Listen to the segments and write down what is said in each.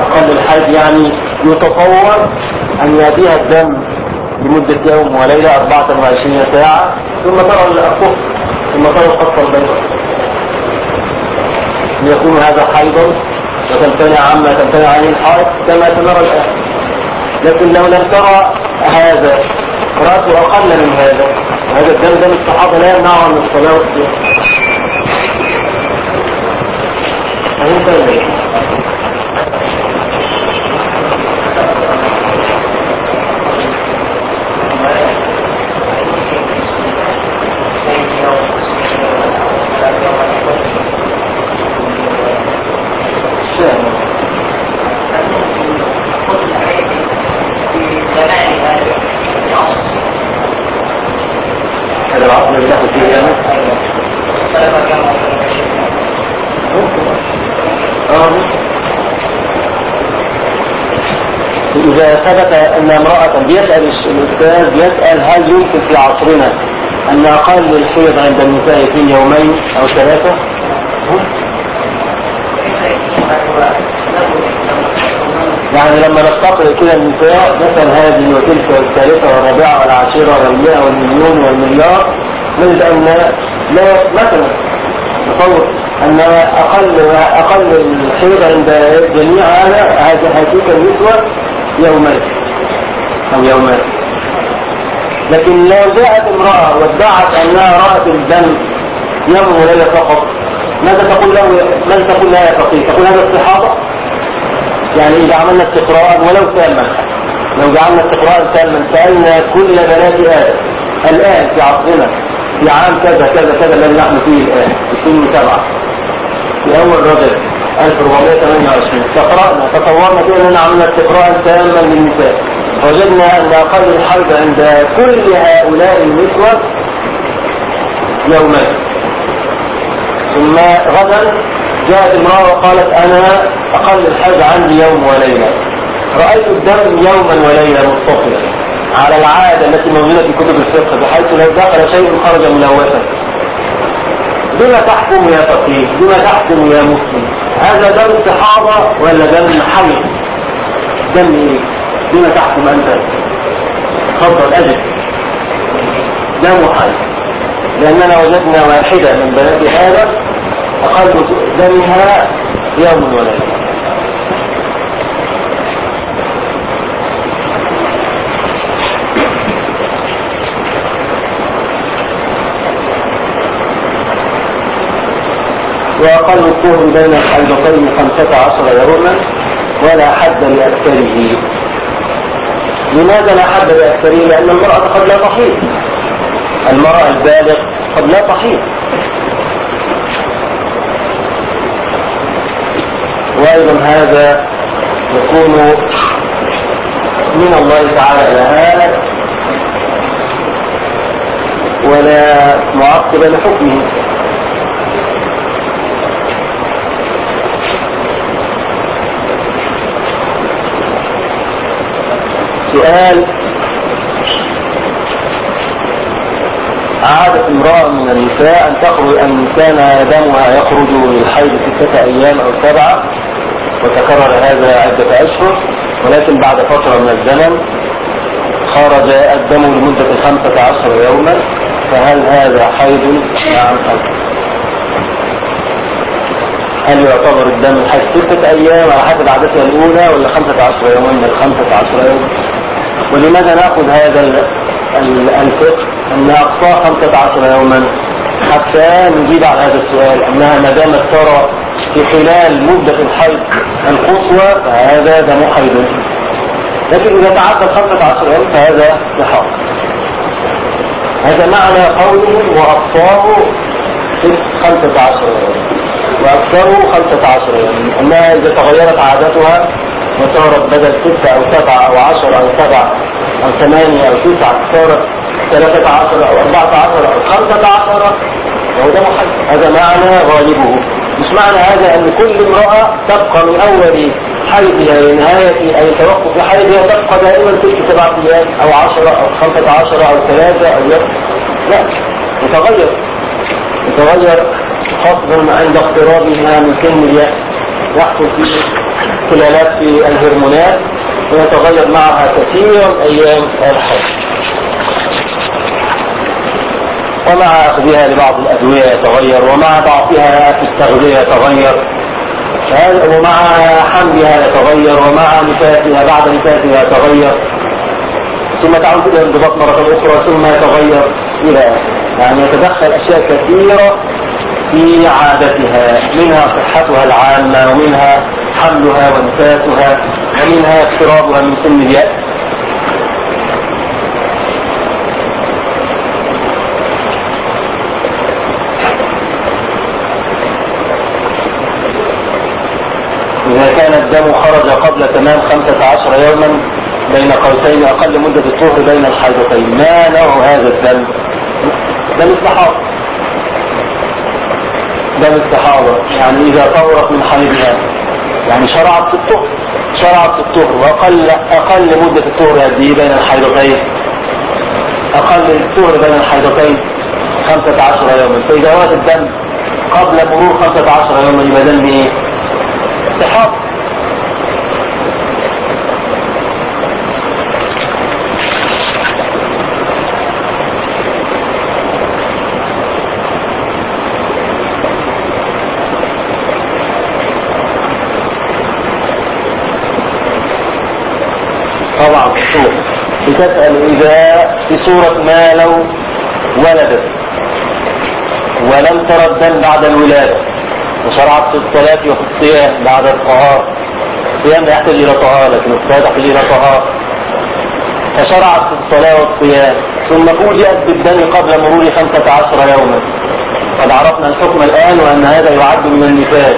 أقل الحيض يعني يتصور أن يأتيها الدم لمدة يوم وليلة 24 ساعة ثم ترى الكفر ثم ترى القصة البيضاء. ليكون هذا حيضا وتمتنع عما تمتنع عليه الحائط كما تنرى الآن. لكن لو لم ترى هذا رأته أقل من هذا. هذا الدم دم الصحابة لا يمنعه من الصلاة والصيام. فهمت ولا إيه؟ مش فاهم. هذا العصر اللي تاخد فيه يعني آه. إذا ثبت أن امرأة بيسأل الأستاذ بيسأل هل يمكن في عصرنا أن أقل الحيض عند النساء يكون يومين أو ثلاثة؟ يعني لما نستقر كده النساء مثلا هذه وتلك والثالثة والرابعة والعاشرة والمئة والمليون والمليار نجد أن لا مثلا تصور أن أقل أقل الحيض عند جميع هذا هذه النسوة يومين أو يومان لكن لو جاءت امرأة وادعت أنها رأت الدم يوم وليلة فقط ماذا تقول له؟ ماذا تقول لها يا فقيه؟ تقول هذا استحاضة؟ يعني إذا عملنا استقراء ولو تاما لو جعلنا استقراء تاما سألنا كل بنات آدم الآن في عصرنا في عام كذا كذا كذا الذي نحن فيه الآن في 2007 في أول رجب 1428 استقرأنا تصورنا كده أننا عملنا استقراء تاما للنساء. وجدنا أن أقل الحيض عند كل هؤلاء النسوة يومين. ثم غدا جاءت امرأة وقالت أنا أقل الحيض عندي يوم وليلة. رأيت الدم يوما وليلة متصلا على العادة التي موجودة في كتب الفقه بحيث لو دخل شيء خرج ملوثا بما تحكم يا فقيه بما تحكم يا مسلم. هذا دم استحاضة ولا دم حي؟ دم إيه؟ بما تحكم أنت. تفضل أجل. دم حي. لأننا وجدنا واحدة من بنات آدم أقل دمها يوم وليلة وأقل الطهر بين الحيضتين خمسة عشر يوما ولا حد لأكثره لماذا لا حد لأكثره لأن المرأة قد لا تحيض المرأة البالغ قد لا تحيض وأيضا هذا يكون من الله تعالى لها ولا معقب لحكمه. سؤال. عادت امرأة من النساء أن تخرج أن كان دمها يخرج للحيض ستة أيام أو سبعة وتكرر هذا عدة أشهر ولكن بعد فترة من الزمن خرج الدم لمدة خمسة عشر يوما فهل هذا حيض؟ نعم حيض. هل يعتبر الدم الحيض ستة أيام على حسب عادتها الأولى ولا خمسة عشر يوما من الخمسة عشر يوما؟ ولماذا نأخذ هذا ال- ال- الفقه أن أقصاه خمسة عشر يوما؟ حتى نجيب على هذا السؤال. أنها ما دامت ترى في خلال مدة الحيض القصوى فهذا دم حيض. لكن إذا تعدى خمسة عشر يوم فهذا استحاض هذا معنى قولهم وأقصاه خمسة عشر يوم. وأكثره خمسة عشر يوم. أنها إذا تغيرت عادتها وصارت بدل ستة أو سبعة أو عشر أو سبعة أو ثمانية أو تسعة صارت ثلاثة عشر أو أربعة عشر أو خمسة عشر. وهو ده محل. هذا معنى غالبه. مش معنى هذا أن كل امرأة تبقى من أول حيضها لنهاية أي توقف حيضها تبقى دائما تلك سبعة أيام أو عشرة أو خمسة عشرة أو ثلاثة أو يوم لا يتغير. يتغير خاصة عند اقترابها من سن اليأس يحصل فيه خلالات في الهرمونات ويتغير معها كثيرا أيام الحيض ومع أخذها لبعض الأدوية يتغير ومع ضعفها في التغذية يتغير. ومع حملها يتغير ومع نفاتها بعد نفاتها يتغير. ثم تعود إلى الانضباط مرة أخرى ثم يتغير إلى يعني يتدخل أشياء كثيرة في عادتها منها صحتها العامة ومنها حملها ونفاتها ومنها اقترابها من سن اليأس إذا كان الدم خرج قبل تمام خمسة عشر يوما بين قوسين أقل مدة الطهر بين الحيضتين. ما نوع هذا الدم؟ دم الصحابة دم الصحابة. يعني إذا طهرت من حيضها يعني شرعت في الطهر. شرعت في الطهر. وأقل أقل مدة الطهر هذه بين الحيضتين. أقل الطهر بين الحيضتين خمسة عشر يوما. فإذا وجد الدم قبل مرور خمسة عشر يوما يبقى دم إيه؟ الصحابة طبعا الصورة بتسأل إذا في صورة ما لو ولدت. ولم ترى الدم بعد الولادة. وشرعت في الصلاة وفي الصيام بعد الطهارة. الصيام لا يحتاج إلى طهارة لكن الصلاة تحتاج إلى طهارة. فشرعت في الصلاة والصيام. ثم فوجئت بالدم قبل مرور خمسة عشر يوما. قد عرفنا الحكم الآن وأن هذا يعد من النفاس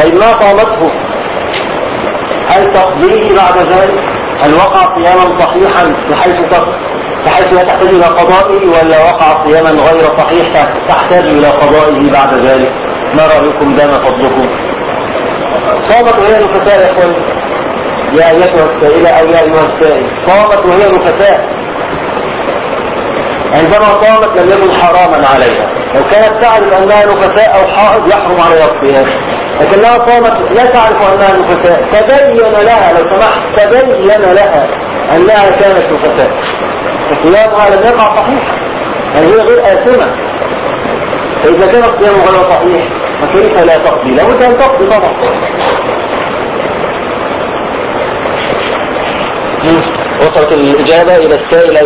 طيب ما قامته هل تقضيه بعد ذلك؟ هل وقع صياما صحيحا بحيث بحيث لا تحتاج إلى قضائه ولا وقع صياما غير صحيح تحتاج إلى قضائه بعد ذلك؟ ما رأيكم؟ دام فضلكم؟ صامت وهي نفساء يا اخوان يا ايتها السائلة أو يا أيها السائل. صامت وهي نفساء عندما صامت لم يكن حراما عليها. لو كانت تعرف أنها نفساء أو حائض يحرم عليها الصيام. لكنها صامت لا تعرف أنها نفساء تبين لها لو سمحت تبين لها أنها كانت نفساء فصيامها لم يقع صحيح. يعني هي غير آثمة؟ فإذا كان الصيام غير صحيح فكيف لا تقضي؟ لابد أن تقضي طبعا. وصلت الإجابة إلى السائلة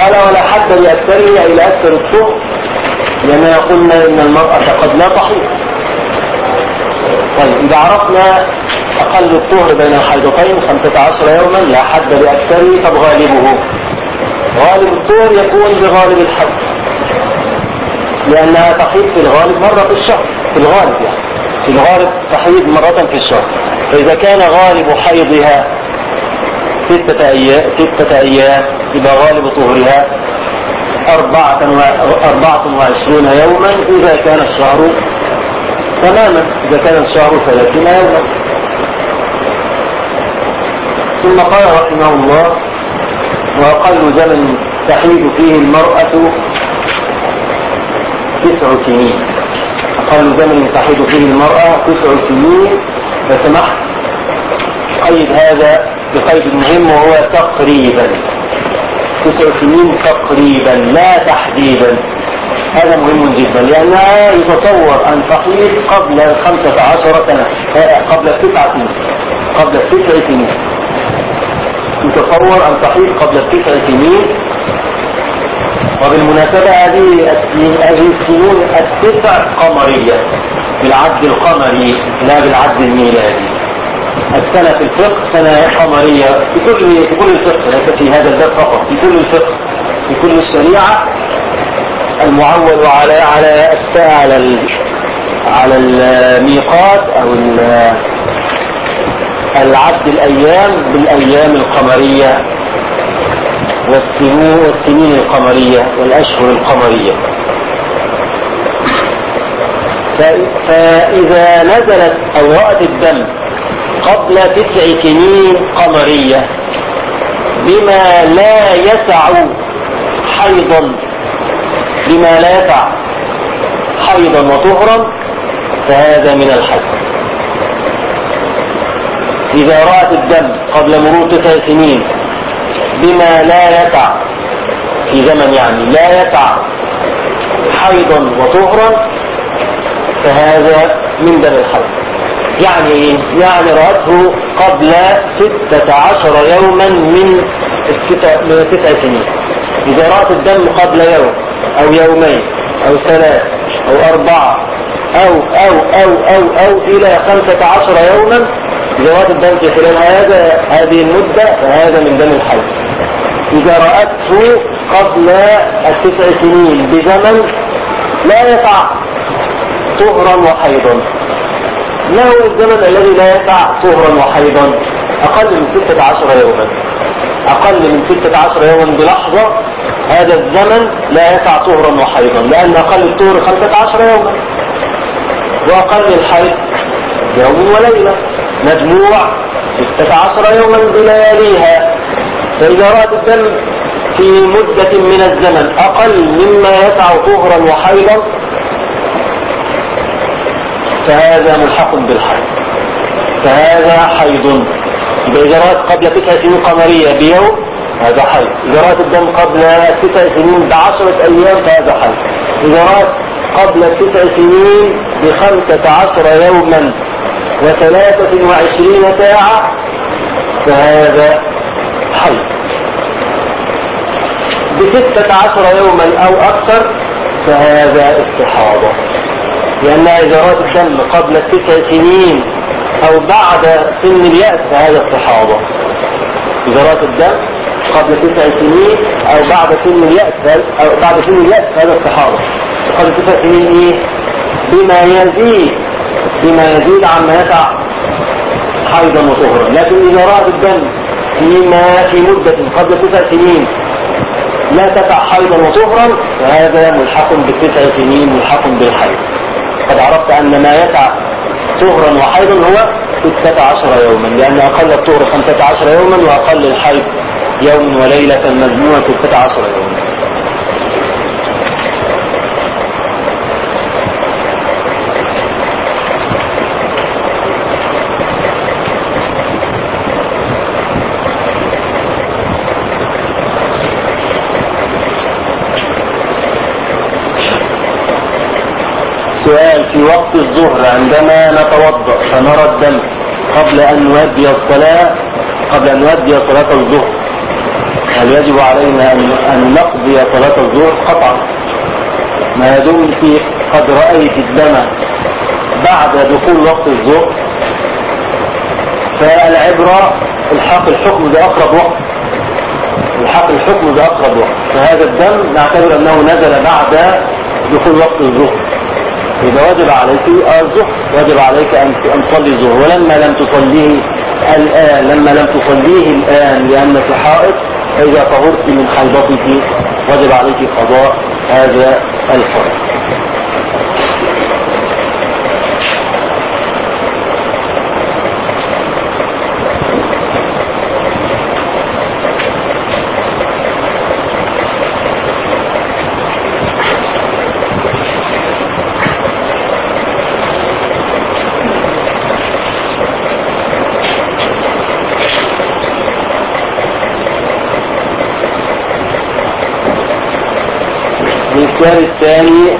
قال ولا حد لأكثرها إلى أكثر الطهر لأننا قلنا إن المرأة قد لا تحيض. طيب إذا عرفنا أقل الطهر بين الحيضتين 15 يوما لا حد لأكثره طب غالبه. غالب الطهر يكون بغالب الحد. لأنها تحيض في الغالب مرة في الشهر في الغالب يعني. في الغالب تحيض مرة في الشهر. فإذا كان غالب حيضها ستة أيام ستة أيام يبقى غالب طهرها أربعة, أربعة وعشرون يوما إذا كان الشهر تماما إذا كان الشهر ثلاثين يوما. ثم قال رحمه الله وأقل زمن تحيد فيه المرأة تسع سنين. أقل زمن تحيد فيه المرأة تسع سنين. فسمحت. قيد هذا بقيد مهم وهو تقريبا. تسع سنين تقريبا لا تحديدا. هذا مهم جدا لأنها يتصور أن تحيط قبل خمسة عشر سنة قبل تسعة سنين قبل تسع سنين. يتصور أن تحيط قبل تسع سنين. وبالمناسبة هذه هذه السنون التسع قمرية بالعد القمري لا بالعد الميلادي. السنة في الفقه سنة قمرية في كل في كل الفقه ليس في هذا الباب فقط في كل الفقه في كل الشريعة المعول على على على على الميقات أو العد الأيام بالأيام القمرية والسنين والسنين القمرية والأشهر القمرية. فإذا نزلت أو رأت الدم قبل تسع سنين قمرية بما لا يسع حيضا بما لا يسع حيضا وطهرا فهذا من الحد إذا رأت الدم قبل مرور تسع سنين بما لا يسع في زمن يعني لا يسع حيضا وطهرا فهذا من دم الحيض. يعني يعني رأته قبل ستة عشر يوما من التسع, من التسع سنين. إذا رأت الدم قبل يوم أو يومين أو ثلاث أو أربعة أو أو أو أو أو إلى خمسة عشر يوما إذا رأت الدم في خلال هذا هذه المدة فهذا من دم الحي. إذا رأته قبل التسع سنين بزمن لا يقع طهرا وحيضا. ما هو الزمن الذي لا يقع طهرا وحيضا. أقل من ستة عشر يوما. أقل من ستة عشر يوما بلحظة هذا الزمن لا يقع طهرا وحيضا. لأن أقل الطهر خمسة عشر يوما. وأقل الحيض يوم وليلة. مجموع ستة عشر يوما بلياليها. فإذا رأت الدم في مدة من الزمن أقل مما يقع طهرا وحيضا فهذا ملحق بالحيض. فهذا حيض. إذا قبل تسع سنين قمرية بيوم هذا حيض. رأت الدم قبل تسع سنين بعشرة أيام فهذا حيض. رأت قبل تسع سنين بخمسة عشر يوما وثلاثة وعشرين ساعة فهذا حيض. بستة عشر يوما أو أكثر فهذا استحاضة. لأنها إذا رأت الدم قبل التسع سنين أو بعد سن اليأس فهذا استحاضة إذا رأت الدم قبل تسع سنين أو بعد سن اليأس أو بعد سن اليأس فهذا استحاضة قبل تسع سنين إيه؟ بما يزيد بما يزيد عما يقع حيضا وطهرا. لكن إذا رأت الدم فيما في مدة قبل تسع سنين لا تقع حيضا وطهرا فهذا ملحق بالتسع سنين ملحق بالحيض. قد عرفت أن ما يقع طهرا وحيضا هو 16 يوما لأن أقل الطهر 15 يوما وأقل الحيض يوم وليلة مجموعة 16 يوما. سؤال في وقت الظهر عندما نتوضأ فنرى الدم قبل أن نؤدي الصلاة قبل أن نؤدي صلاة الظهر. هل يجب علينا أن نقضي صلاة الظهر؟ قطعا. ما دمت قد رأيت الدم بعد دخول وقت الظهر. فالعبرة الحق الحكم بأقرب وقت. الحق الحكم بأقرب وقت. فهذا الدم نعتبر أنه نزل بعد دخول وقت الظهر. إذا وجب عليك الظهر وجب عليك أن تصلي الظهر ولما لم تصليه الآن لما لم تصليه الآن لأنك حائط فإذا طهرت من حيضتك وجب عليك قضاء هذا الفرض. السؤال الثاني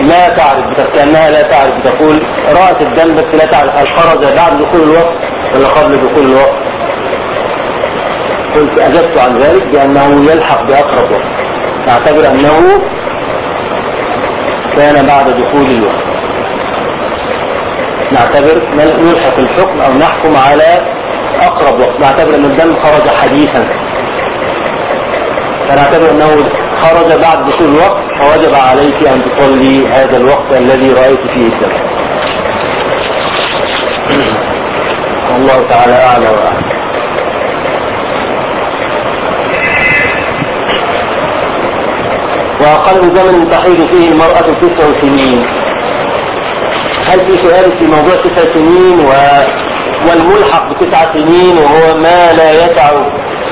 لا تعرف كأنها لا تعرف. تقول رأت الدم بس لا تعرف. هل خرج بعد دخول الوقت ولا قبل دخول الوقت؟ قلت أجبت عن ذلك بأنه يلحق بأقرب وقت. نعتبر أنه كان بعد دخول الوقت. نعتبر نلحق الحكم أو نحكم على أقرب وقت. نعتبر أن الدم خرج حديثا. فنعتبر أنه خرج بعد دخول الوقت فوجب عليك أن تصلي هذا الوقت الذي رأيت فيه الدم. والله تعالى أعلى وأعلم. وأقل زمن تحيض فيه المرأة تسع سنين. هل في سؤال في موضوع تسع سنين و... والملحق بتسع سنين وهو ما لا يسع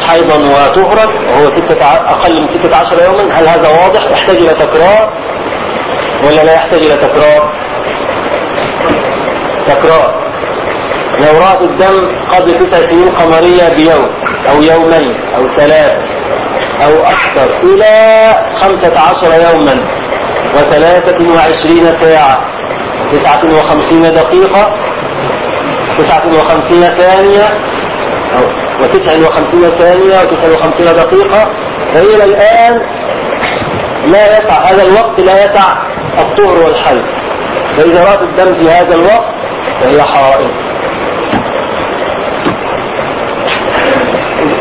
حيضا وطهرا وهو ستة. أقل من ستة عشر يوما هل هذا واضح؟ يحتاج إلى تكرار؟ ولا لا يحتاج إلى تكرار؟ تكرار. لو رأت الدم قبل تسع سنين قمرية بيوم أو يومين أو ثلاث أو أكثر إلى خمسة عشر يوما وثلاثة وعشرين ساعة تسعة وخمسين دقيقة تسعة وخمسين ثانية وتسع وخمسين ثانية وتسع وخمسين دقيقة فإلى الآن لا يسع هذا الوقت لا يسع الطهر والحل فإذا رأت الدم في هذا الوقت فهي حائض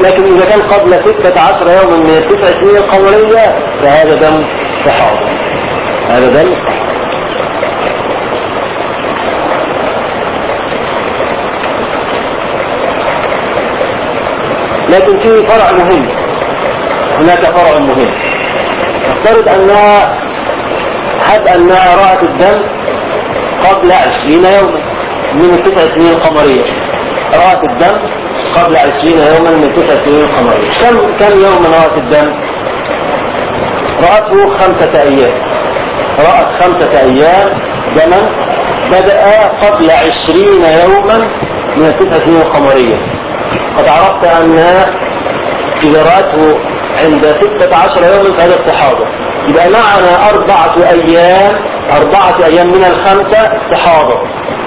لكن إذا كان قبل ستة عشر يوما من التسع سنين القمرية فهذا دم استحاضة هذا دم استحاضة لكن فيه فرع مهم. هناك فرع مهم. نفترض أنها هب أنها رأت الدم قبل عشرين يوما من التسع سنين القمرية رأت الدم قبل عشرين يوما من تسع سنين القمرية كم كم يوما رأت الدم؟ رأته خمسة أيام. رأت خمسة أيام دما بدأ قبل عشرين يوما من التسع سنين القمرية قد عرفت أنها رأته عند ستة عشر يوما فهذا استحاضة يبقى معنا أربعة أيام أربعة أيام من الخمسة استحاضة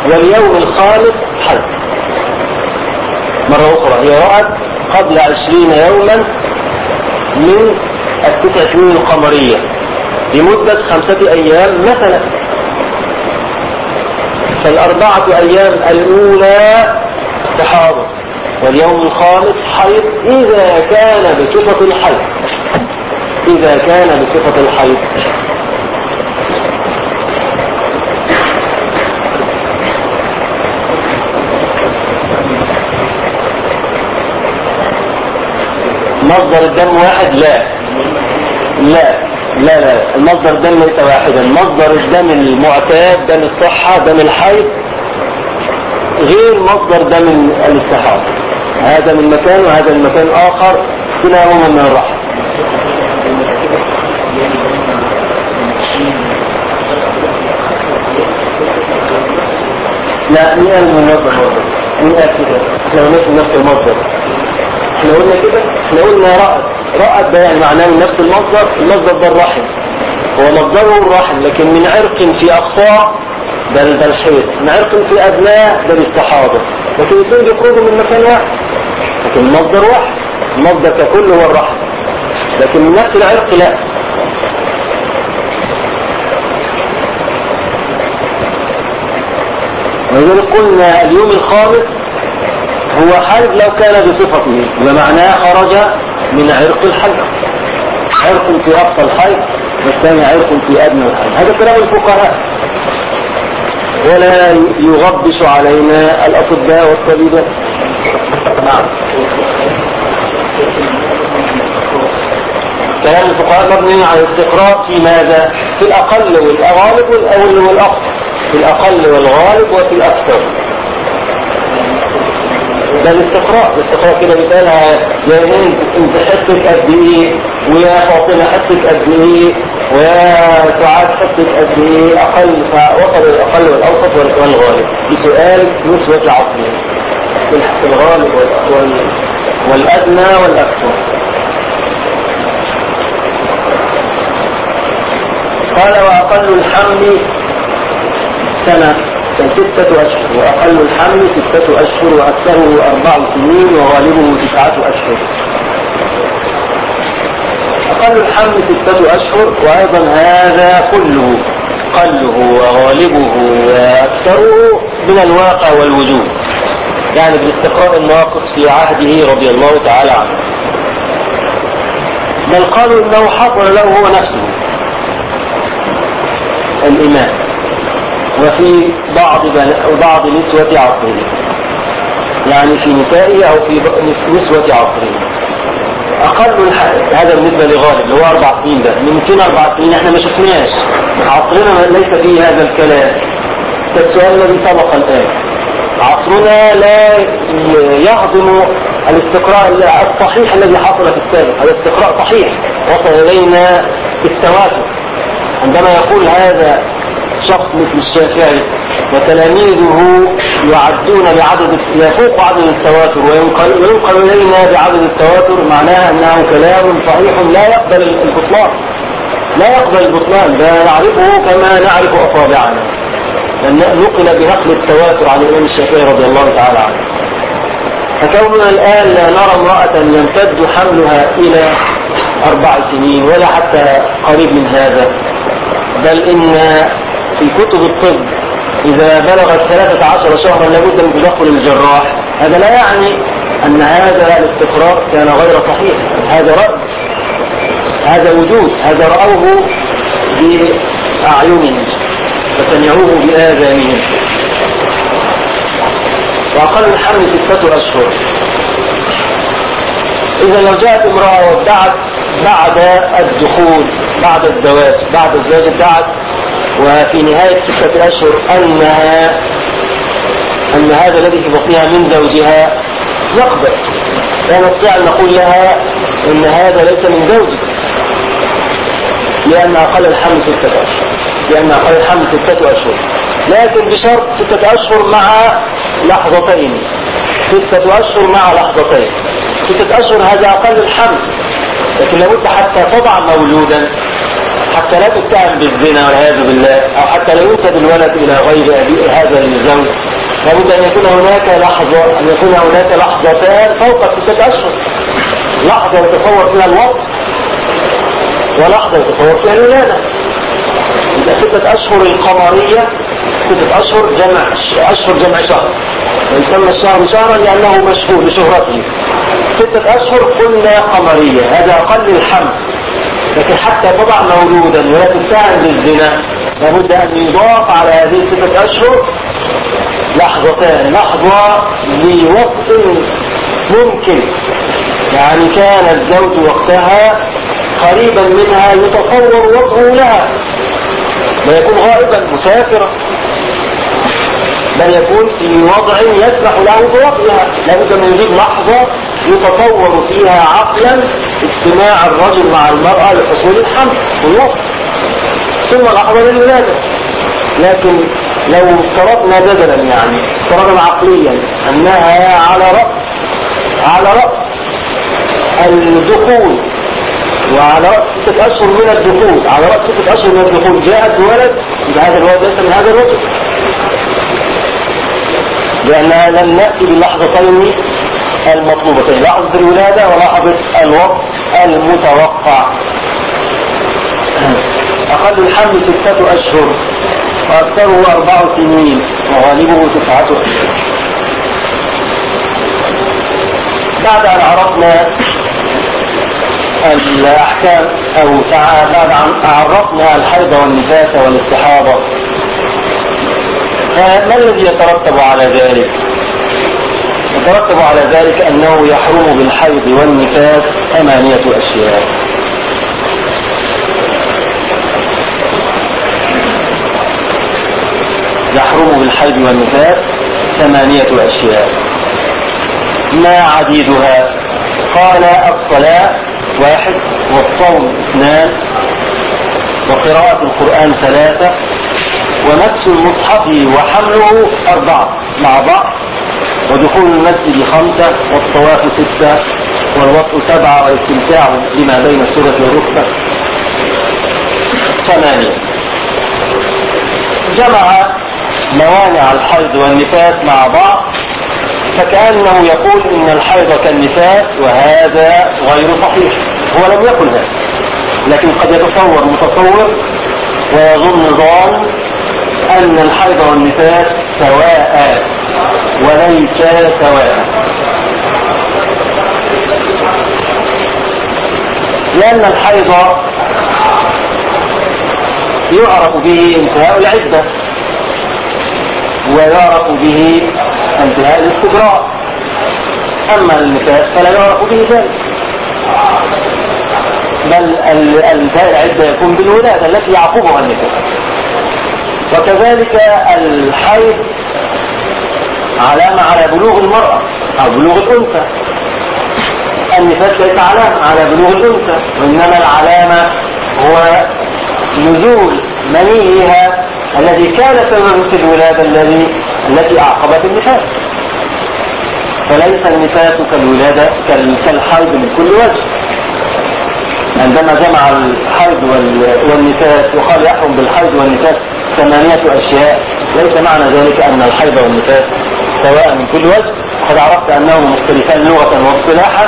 واليوم الخامس حج. مرة أخرى هي رأت قبل عشرين يوما من التسع سنين القمرية. لمدة خمسة أيام مثلا. فالأربعة أيام الأولى استحاضة واليوم الخامس حيض. إذا كان بصفة الحيض. إذا كان بصفة الحيض. مصدر الدم واحد؟ لا. لا. لا لا. المصدر الدم ليس واحدا. مصدر الدم المعتاد دم الصحة دم الحيض غير مصدر دم الاستحاضة هذا من مكان وهذا من مكان آخر كلاهما من الرحم لا مئة من المصدر مئة كده. إحنا قلنا من نفس المصدر. إحنا قلنا كده؟ إحنا قلنا رأت. رأت ده يعني معناه من نفس المصدر المصدر ده الرحم هو مصدره الرحم لكن من عرق في أقصاه ده ده الحيض من عرق في أبناء ده الاستحاضة لكن الاثنين بيخرجوا من مكان واحد. لكن المصدر واحد. المصدر ككل هو الرحم لكن من نفس العرق لا. ولذلك قلنا اليوم الخامس هو حرب لو كان بصفته ومعناه خرج من عرق الحج عرق في أقصى الحج والثاني عرق في أدنى الحج هذا كلام الفقهاء. ولا يغبش علينا الأطباء والطبيبات نعم. كلام الفقهاء مبني على الاستقراء في ماذا؟ في الأقل والغالب والأقصى. في الأقل والغالب وفي الأكثر. ده الاستقراء. الاستقراء كده مثالها يا هند انت حسك قد إيه ويا فاطمة حسك قد إيه ويا سعاد حسك قد إيه أقل فوصل الأقل والأوسط والغالب. بسؤال نسبة العصرين الغالب وال... والأدنى والاكثر قال وأقل الحمل سنة ستة أشهر. وأقل الحمل ستة أشهر وأكثره أربع سنين وغالبه تسعة أشهر. أقل الحمل ستة أشهر وأيضا هذا كله قله وغالبه وأكثره من الواقع والوجود. يعني بالاستقراء الناقص في عهده رضي الله تعالى عنه. بل قالوا إنه حصل له هو نفسه. الإمام وفي بعض. بعض نسوة عصره. يعني في نسائه أو في نسوة عصره. أقل الح... هذا بالنسبة لغالب اللي هو أربع سنين ده. يمكن أربع سنين إحنا ما شفناش. عصرنا ليس فيه هذا الكلام. كالسؤال الذي سبق الآن. عصرنا لا يهضم الاستقراء الصحيح الذي حصل في السابق. هذا استقراء صحيح. وصل إلينا بالتواتر عندما يقول هذا شخص مثل الشافعي وتلاميذه يعدون بعدد يفوق عدد التواتر وينقل, وينقل إلينا بعدد التواتر معناها أنه كلام صحيح لا يقبل البطلان. لا يقبل البطلان لا نعرفه كما نعرف أصابعنا. نقل بنقل التواتر عن الإمام الشافعي رضي الله تعالى عنه. فكوننا الآن لا نرى امرأة يمتد حملها إلى أربع سنين ولا حتى قريب من هذا بل إن في كتب الطب إذا بلغت ثلاثة عشر شهرا لابد من تدخل الجراح. هذا لا يعني أن هذا الاستقرار كان غير صحيح. هذا رأي هذا وجود هذا رأوه بأعينهم وسمعوه بآذانهم. وأقل الحمل ستة أشهر. إذا لو جاءت امرأة وادعت بعد الدخول بعد الزواج بعد الزواج ادعت وفي نهاية ستة أشهر أنها أن هذا الذي في بطنها من زوجها يقبل لا نستطيع أن نقول لها أن هذا ليس من زوجك لأن أقل الحمل ستة أشهر. لأن أقل الحمل ستة أشهر. لكن بشرط ستة أشهر مع لحظتين. ستة أشهر مع لحظتين. ستة أشهر هذا أقل الحمل. لكن لابد حتى تضع مولودا حتى لا تتهم بالزنا والعياذ بالله أو حتى لا ينسب الولد إلى غير هذا الزوج. لابد أن يكون هناك لحظة أن يكون هناك لحظتان فوق ستة أشهر لحظة يتصور فيها الوقت ولحظة يتصور فيها الولادة. إذا ستة أشهر القمرية ستة أشهر جمع أشهر جمع شهر. ويسمى الشهر شهرا لأنه مشهور لشهرته ستة أشهر قلنا قمرية هذا أقل الحمل لكن حتى تضع مولودا ولا تتهم بالزنا لابد أن يضاف على هذه الستة أشهر لحظتان لحظة لوقت ممكن. يعني كان الزوج وقتها قريبا منها يتصور وضعه لها لا يكون غائبا مسافرا. بل يكون في وضع يسمح له بوضعها لابد من يجيب لحظة يتصور فيها عقلا اجتماع الرجل مع المرأة لحصول الحمل والوقت ثم لحظة للولادة. لكن لو افترضنا جدلا يعني افترضنا عقليا أنها على رأس على رأس الدخول وعلى رأس ستة أشهر من الدخول على رأس ستة أشهر من الدخول جاءت ولد يبقى هذا الولد ليس من هذا الرجل لأنها لم نأتي باللحظتين المطلوبتين. لحظة الولادة ولحظة الوقت المتوقع. أقل الحمل ستة أشهر. وأكثره أربع سنين. وغالبه تسعة أشهر. بعد أن عرفنا الأحكام أو بعد أن عرفنا الحيض والنفاس والاستحاضة فما الذي يترتب على ذلك؟ يترتب على ذلك أنه يحرم بالحيض والنفاس ثمانية أشياء. يحرم بالحيض والنفاس ثمانية أشياء. ما عديدها؟ قال الصلاة واحد والصوم اثنان وقراءة القرآن ثلاثة ونفس المصحف وحمله أربعة مع بعض ودخول المسجد خمسة والطواف ستة والوقت سبعة والاستمتاع لما بين السورة والركبة. ثمانية. جمع موانع الحيض والنفاس مع بعض فكأنه يقول إن الحيض كالنفاس وهذا غير صحيح. هو لم يقل هذا لكن قد يتصور متصور ويظن ظان أن الحيض والنفاس سواء وليس سواء. لأن الحيض يعرف به انتهاء العدة ويعرف به انتهاء الاستبراء أما النفاس فلا يعرف به ذلك. بل انتهاء العدة يكون بالولادة التي يعقبها النفاس. وكذلك الحيض علامة على بلوغ المرأة أو بلوغ الأنثى. النفاس ليس علامة على بلوغ الأنثى وإنما العلامة هو نزول منيها الذي كان سببا في الولادة الذي التي أعقبت النفاس. فليس النفاس كالولادة كالحيض من كل وجه. عندما جمع الحيض والنفاس وقال يحرم بالحيض والنفاس ثمانية أشياء. ليس معنى ذلك أن الحيض والنفاس سواء من كل وجه. قد عرفت أنهما مختلفان لغة واصطلاحا.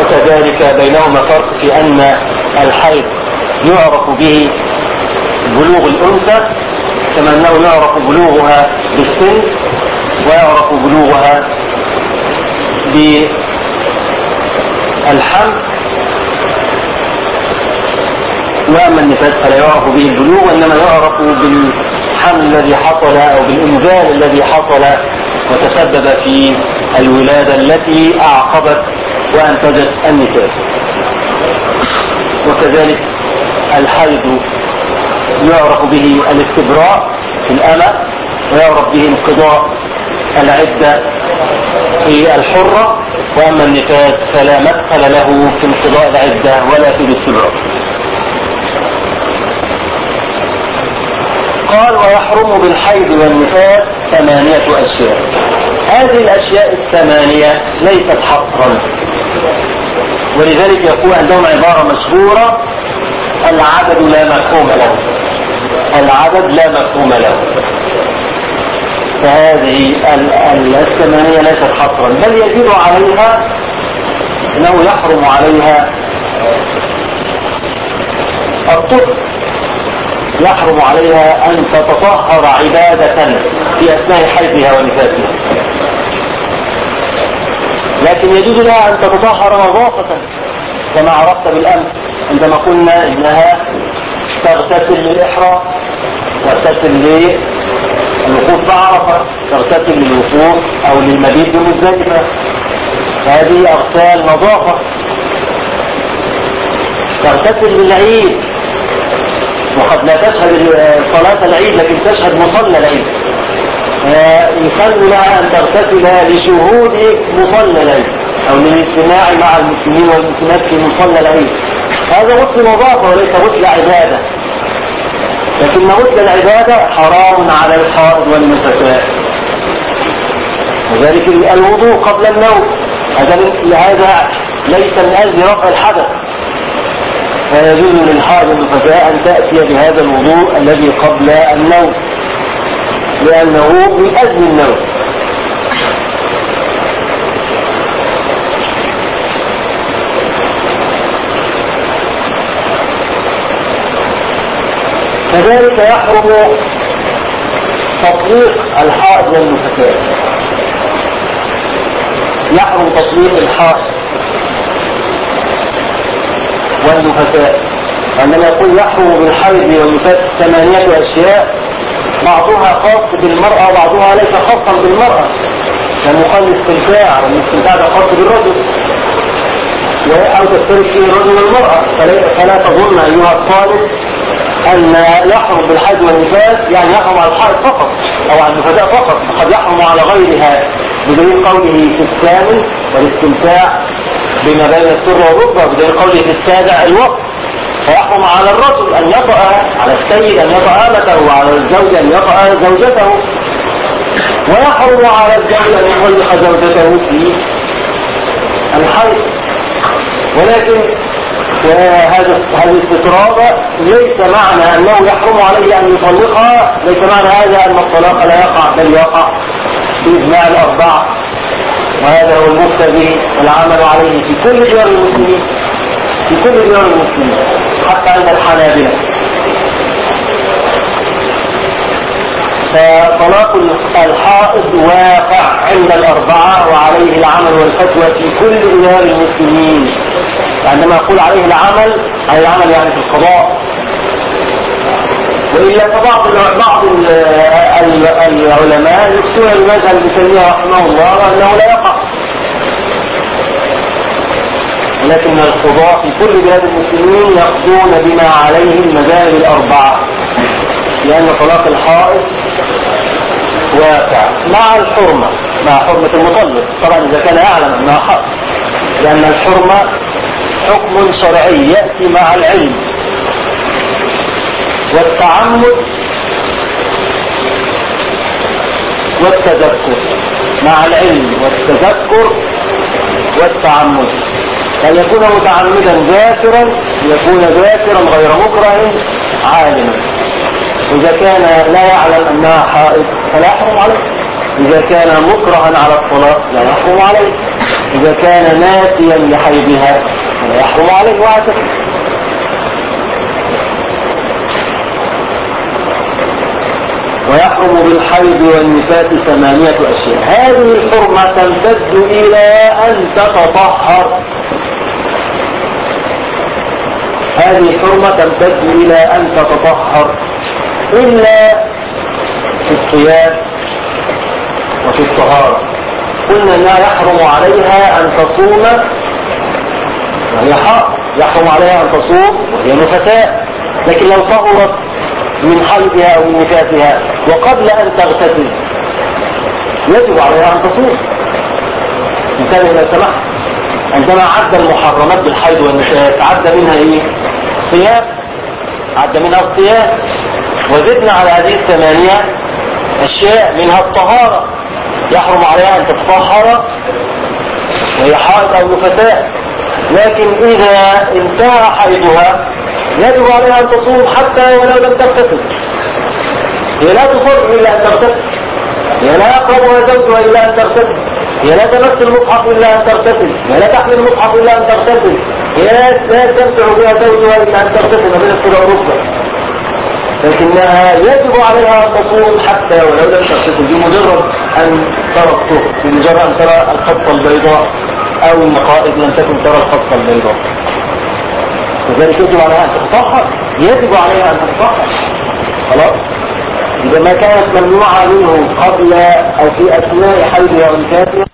وكذلك بينهما فرق في أن الحيض يعرف به بلوغ الأنثى كما أنه يعرف بلوغها بالسن ويعرف بلوغها بالحمل. وأما النفاس فلا يعرف به البلوغ وإنما يعرف بالحمل الذي حصل أو بالإنزال الذي حصل وتسبب في الولادة التي أعقبت وأنتجت النفاس. وكذلك الحيض يعرف به الاستبراء في الأمة ويعرف به انقضاء العدة في الحرة وأما النفاس فلا مدخل له في انقضاء العدة ولا في الاستبراء. قال ويحرم بالحيض والنفاس ثمانية أشياء. هذه الأشياء الثمانية ليست حصرا ولذلك يقول عندهم عبارة مشهورة العدد لا مفهوم له. العدد لا مفهوم له. فهذه الثمانية ليست حصرا بل يزيد عليها إنه يحرم عليها الطفل يحرم عليها أن تتطهر عبادة في أثناء حيضها ونفاسها. لكن يجوز لها أن تتطهر نظافة كما عرفت بالأمس عندما قلنا إنها تغتسل للإحرام تغتسل للوقوف بعرفة تغتسل للوقوف أو للمبيت بمزدلفة هذه أغسال نظافة. تغتسل للعيد وقد لا تشهد صلاة العيد لكن تشهد مصلى العيد. يسن لها أن تغتسل لشهود مصلى العيد أو للاجتماع مع المسلمين والمسلمات في مصلى العيد. هذا غسل نظافة وليس غسل عبادة. لكن غسل العبادة حرام على الحائض والنفساء وذلك الوضوء قبل النوم هذا ليس من أجل رفع الحدث. فيجوز للحائض والنفساء أن تأتي بهذا الوضوء الذي قبل النوم لأنه أجل النوم. كذلك يحرم تطليق الحائض والنفساء يحرم تطليق الحائض. والنفساء عندما يقول يحرم بالحيض والنفاس ثمانية أشياء بعضها خاص بالمرأة وبعضها ليس خاصا بالمرأة. كمقام الاستمتاع والاستمتاع ده خاص بالرجل. أو تشترك فيه الرجل والمرأة. فلا تظن أيها الطالب أن يحرم بالحج والنفاس يعني يحرم على الحائط فقط أو على النفساء فقط قد يحرم على غيرها. بدليل قوله في الثامن والاستمتاع بما بين السر والركبة بدليل قوله في السابع الوقت. فيحرم على الرجل أن يطأ على السيد أن يطأ آمته وعلى الزوج أن يطأ زوجته. ويحرم على الزوج أن يطلق زوجته في الحيض. ولكن وهذا هذه الاستطراد ليس معنى أنه يحرم عليه أن يطلقها ليس معنى هذا أن الطلاق لا يقع بل يقع باجماع الأربعة. وهذا هو المفتى به العمل عليه في كل ديار المسلمين في كل ديار المسلمين حتى عند الحنابلة. فطلاق الحائض واقع عند الأربعة وعليه العمل والفتوى في كل ديار المسلمين. عندما يقول عليه العمل عليه العمل يعني في القضاء. وإلا فبعض بعض يفتون بمذهب ابن تيمية رحمه الله وانه لا يقع. ولكن القضاة في كل بلاد المسلمين يقضون بما عليه المذاهب الأربعة. لأن طلاق الحائط واقع مع الحرمة مع حرمة المطلق. طبعا إذا كان يعلم أنها حق لأن الحرمة حكم شرعي يأتي مع العلم. والتعمد والتذكر مع العلم والتذكر والتعمد أن يكون متعمدا ذاكرا؟ يكون ذاكرا غير مكره عالما. إذا كان لا يعلم أنها حائض فلا يحرم عليه. إذا كان مكرها على الطلاق لا يحرم عليه. إذا كان ناسيا لحيضها فلا يحرم عليه. وهكذا. ويحرم بالحيض والنفاس ثمانية أشياء هذه الحرمة تمتد إلى أن تتطهر. هذه الحرمة تمتد إلى أن تتطهر إلا في الصيام وفي الطهارة. قلنا أنها يحرم عليها أن تصوم وهي حق يحرم عليها أن تصوم وهي نفساء. لكن لو طهرت من حيضها أو من نفاسها وقبل أن تغتسل. يجب عليها أن تصوم. انتبه لو سمحت عندما عد المحرمات بالحيض والنفاس عد منها إيه؟ صيام. عد منها الصيام. وزدنا على هذه الثمانية أشياء منها الطهارة. يحرم عليها أن تتطهر. وهي حائض أو نفساء لكن إذا انتهى حيضها يجب عليها أن تصوم حتى ولو لم تغتسل. هي لا تصر إلا أن تغتسل. هي لا يقربها زوجها إلا أن تغتسل. هي لا تمس المصحف إلا أن تغتسل. هي لا تحمل المصحف إلا أن تغتسل. هي لا يستمتع بها زوجها إلا أن تغتسل. ما بين الصلاة والركبة لكنها يجب عليها أن تصوم حتى ولو لم تغتسل. بمجرد أن ترى الطهر بمجرد أن ترى الخطة البيضاء أو النقائض لم تكن ترى الخطة البيضاء. لذلك يجب عليها أن تتطهر. يجب عليها أن تتطهر. خلاص؟ إذا ما كانت ممنوعة منه قبل أو في أثناء حيضها ونفاسها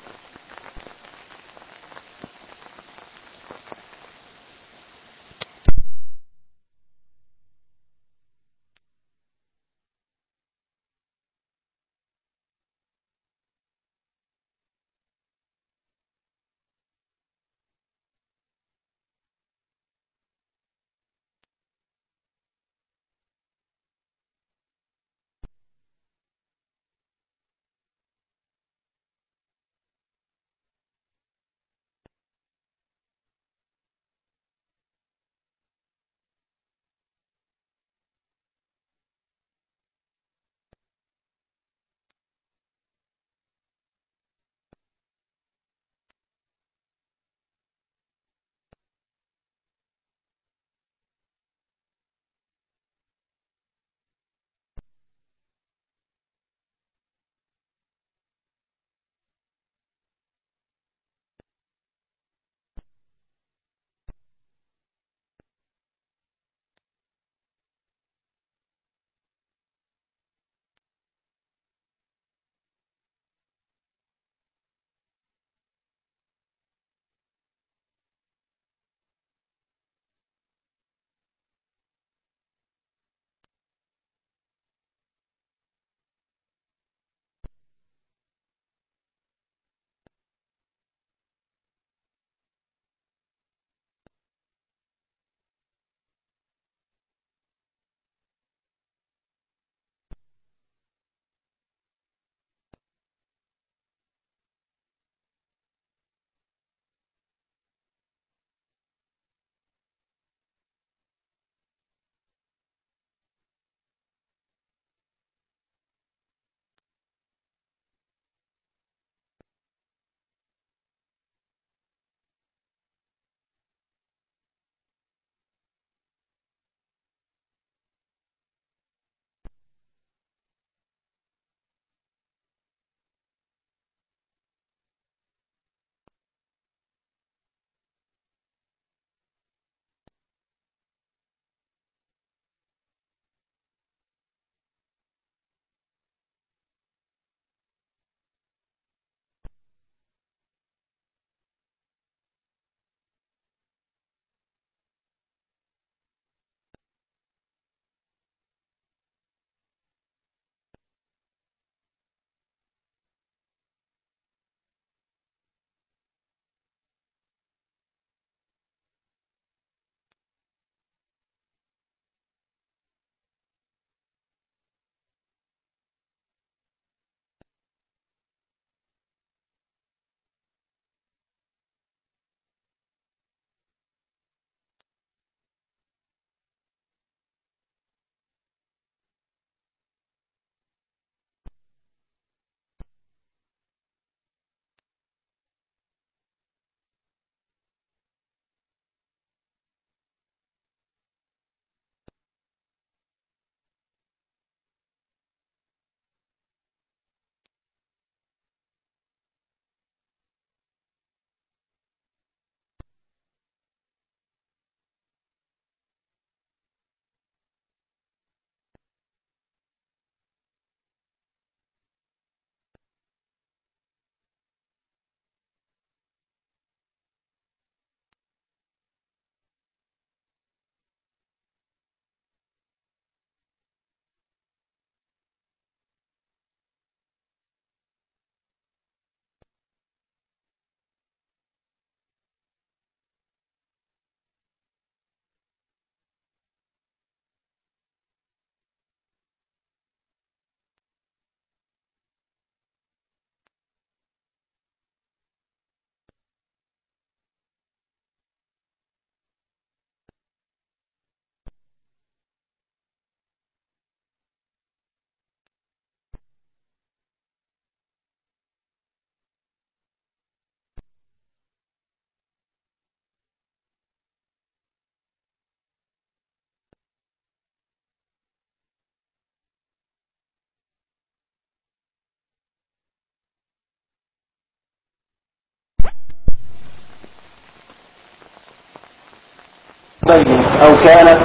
أو كانت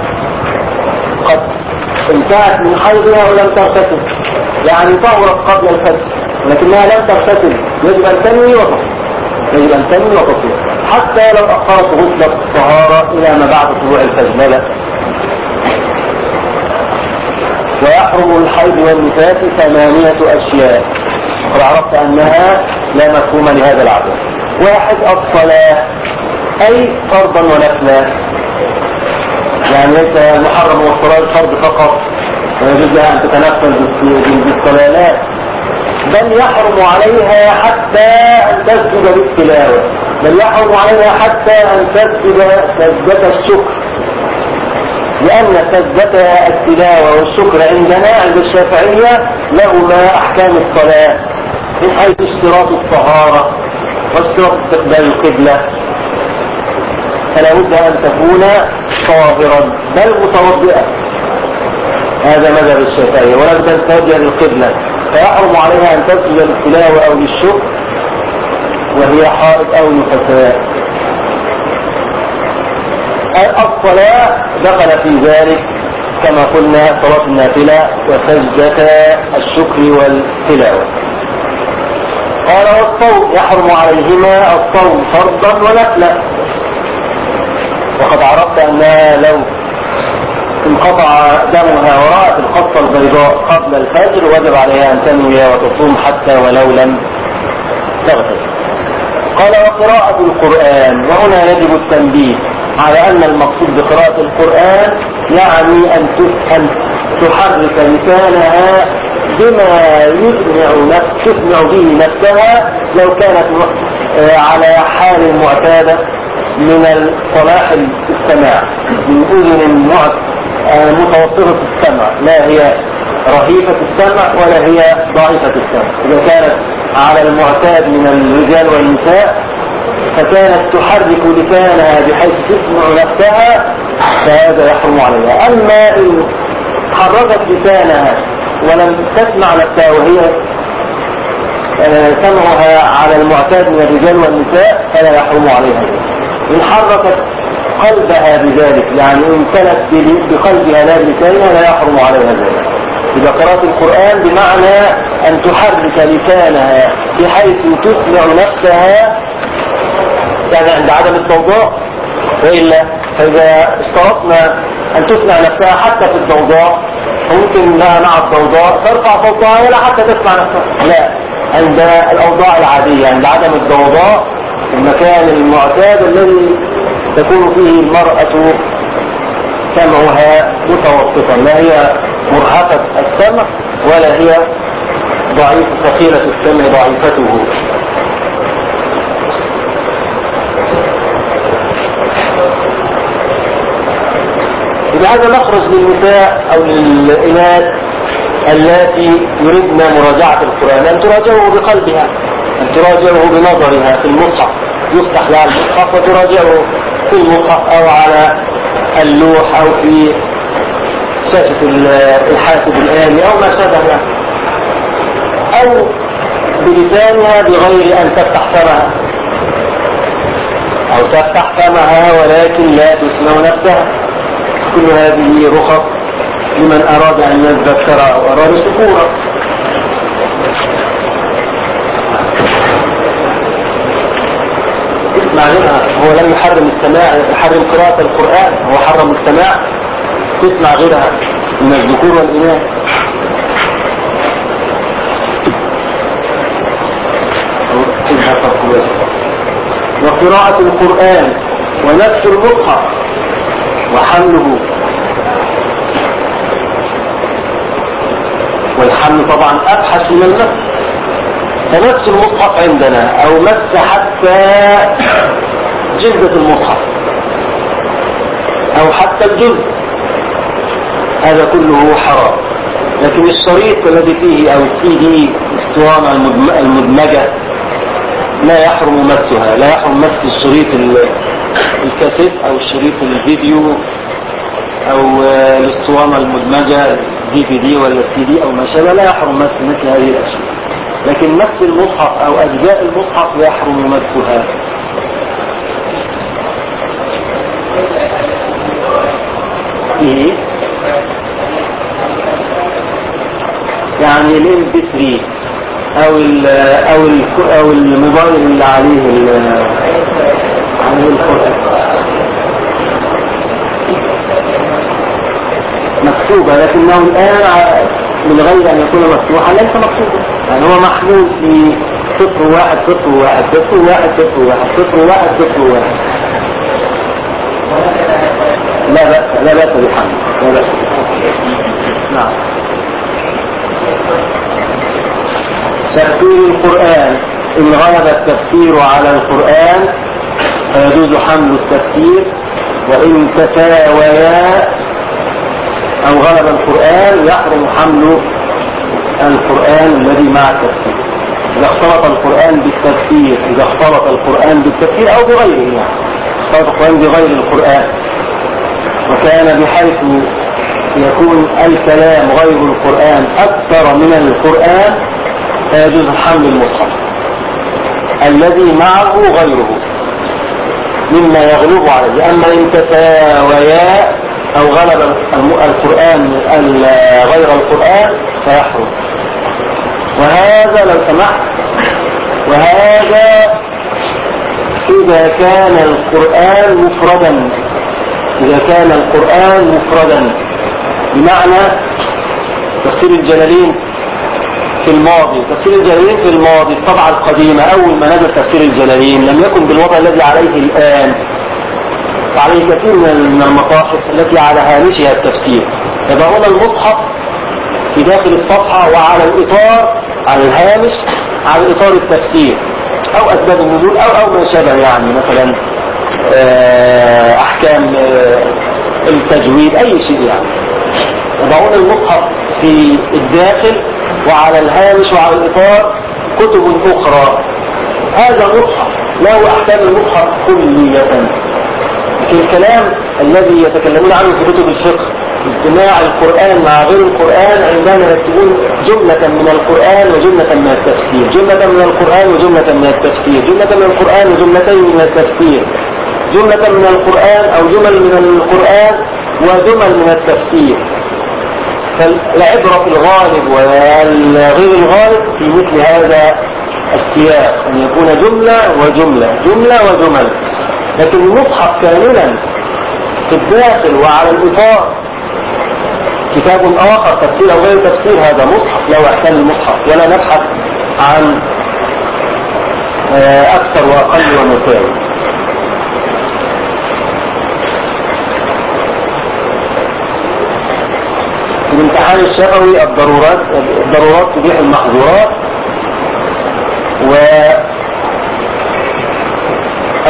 قد انتهت من حيضها ولم تغتسل. يعني طهرت قبل الفجر لكنها لم تغتسل. يجب أن تنوي وتصل يجب أن تنوي وتصل حتى لو أخرت غسل الطهارة إلى ما بعد طلوع الفجر. لا ويحرم الحيض والنفاس ثمانية أشياء. وقد عرفت أنها لا مفهوم لهذا العدد واحد الصلاة. أي فرضا ونفلا يعني ليس المحرم والصلاة الفرض فقط ويجوز لها أن تتنفل بالصلاة لا بل يحرم عليها حتى أن تسجد بالتلاوة. بل يحرم عليها حتى أن تسجد سجدة الشكر. لأن سجدة التلاوة والشكر عندنا عند الشافعية لهما أحكام الصلاة من حيث اشتراط الطهارة واشتراط استقبال القبلة. فلا بد أن تكون طاهرا بل متوضئا. هذا مذهب الشافعية. ولا بد أن توجه للقبلة فيحرم عليها أن تسجد للتلاوة أو للشكر وهي حائض أو نفساء. الصلاة دخل في ذلك كما قلنا صلاة النافلة وسجدة الشكر والتلاوة. قال والصوم يحرم عليهما الصوم فرضا ونفلا. وقد عرفت أنها لو انقطع دمها ورأت الخطة البيضاء قبل الفجر وجب عليها أن تنوي وتصوم حتى ولو لم تغتسل. قال وقراءة القرآن وهنا يجب التنبيه على أن المقصود بقراءة القرآن يعني أن أن تحرك لسانها بما يسمع تسمع به نفسها لو كانت على حال معتادة. من صلاح السماع من أذن متوسطة السمع. لا هي رهيفة السمع ولا هي ضعيفة السمع. إذا كانت على المعتاد من الرجال والنساء فكانت تحرك لسانها بحيث تسمع نفسها فهذا يحرم عليها. أما إن حركت لسانها ولم تسمع نفسها وهي سمعها على المعتاد من الرجال والنساء فلا يحرم عليها. إن حركت قلبها بذلك يعني كانت بقلبها لا بلسانها لا يحرم عليها ذلك. إذا قرأت القرآن بمعنى أن تحرك لسانها بحيث تسمع نفسها يعني عند عدم الضوضاء وإلا فإذا اشترطنا أن تسمع نفسها حتى في الضوضاء ممكن لها مع الضوضاء ترفع صوتها ولا حتى تسمع نفسها. لا عند الأوضاع العادية عند عدم الضوضاء المكان المعتاد الذي تكون فيه المرأة سمعها متوسطا. لا هي مرهقة السمع ولا هي ضعيف ثقيلة السمع ضعيفته. بهذا نخرج للنساء أو للإناث اللاتي يردن مراجعة القرآن. أن تراجعه بقلبها. تراجعه بنظرها في المصحف. يفتح لها المصحف وتراجعه في المصحف أو على اللوح أو في شاشة الحاسب الآلي أو ما شابه أو بلسانها بغير أن تفتح فمها. أو تفتح فمها ولكن لا تسمع نفسها. كل هذه رخص لمن أراد أن يذكر أو أراد شكورا اسمع غيرها هو لم يحرم السماع يحرم قراءة القرآن هو حرم السماع. تسمع غيرها من الذكور والإناث. وقراءة القرآن ونفس المصحف وحمله. والحمل طبعا أبحث من المس فنفس المصحف عندنا أو مس حتى جلدة المصحف. أو حتى الجلد. هذا كله حرام. لكن الشريط الذي فيه أو السي دي اسطوانة المدمجة لا يحرم مسها لا يحرم مس الشريط الكاسيت أو الشريط الفيديو أو الاسطوانة المدمجة دي في دي ولا سي دي أو ما شابه لا يحرم مس مثل هذه الأشياء. لكن مس المصحف أو أجزاء المصحف يحرم مسها بثه يعني الام بي 3 أو ال أو ال أو الموبايل اللي عليه ال عليه القرآن مكتوبة لكنه الآن من غير أن يكون مفتوحا. ليس مكتوبا يعني هو محمول في صفر واحد صفر واحد صفر واحد صفر واحد صفر واحد صفر واحد. لا بأس لا بأس بحمل لا بأس نعم. تفسير القرآن. إن غلب التفسير على القرآن فيجوز حمل التفسير. وإن تساويا أو غلب القرآن يحرم حمل القرآن الذي مع التفسير. إذا اختلط القرآن بالتفسير إذا اختلط القرآن بالتفسير أو بغيره يعني. اختلط القرآن بغير القرآن. وكان بحيث يكون الكلام غير القرآن أكثر من القرآن فيجوز حمل المصحف. الذي معه غيره. مما يغلب عليه. أما إن تساويا أو غلب القرآن غير القرآن فيحرم. وهذا لو سمحت وهذا إذا كان القرآن مفردا إذا كان القرآن مفردا. بمعنى تفسير الجلالين في الماضي. تفسير الجلالين في الماضي الطبعة القديمة أول ما نزل تفسير الجلالين لم يكن بالوضع الذي عليه الآن. وعليه كثير من المصاحف التي على هامشها التفسير. يضعون المصحف في داخل الصفحة وعلى الإطار على الهامش على إطار التفسير. أو أسباب النزول أو أو ما شابه يعني مثلا أحكام التجويد أي شيء يعني. يضعون المصحف في الداخل وعلى الهامش وعلى الإطار كتب أخرى. هذا مصحف له أحكام المصحف كلية. الكلام الذي يتكلمون عنه في كتب الفقه. اجتماع القرآن مع غير القرآن عندما يكتبون جملة من القرآن وجملة من التفسير. جملة من القرآن وجملة من التفسير. جملة من القرآن وجملتين من التفسير. جملة من القرآن أو جمل من القرآن وجمل من التفسير. فالعبرة في الغالب والغير الغالب في مثل هذا السياق. أن يكون جملة وجملة. جملة وجمل. لكن المصحف كاملا في الداخل وعلى الإطار. كتاب آخر تفسير أو غير تفسير هذا مصحف له أحكام المصحف. ولا نبحث عن أكثر وأقل ومساوي الامتحان الشفوي الضرورات الضرورات تبيح المحظورات و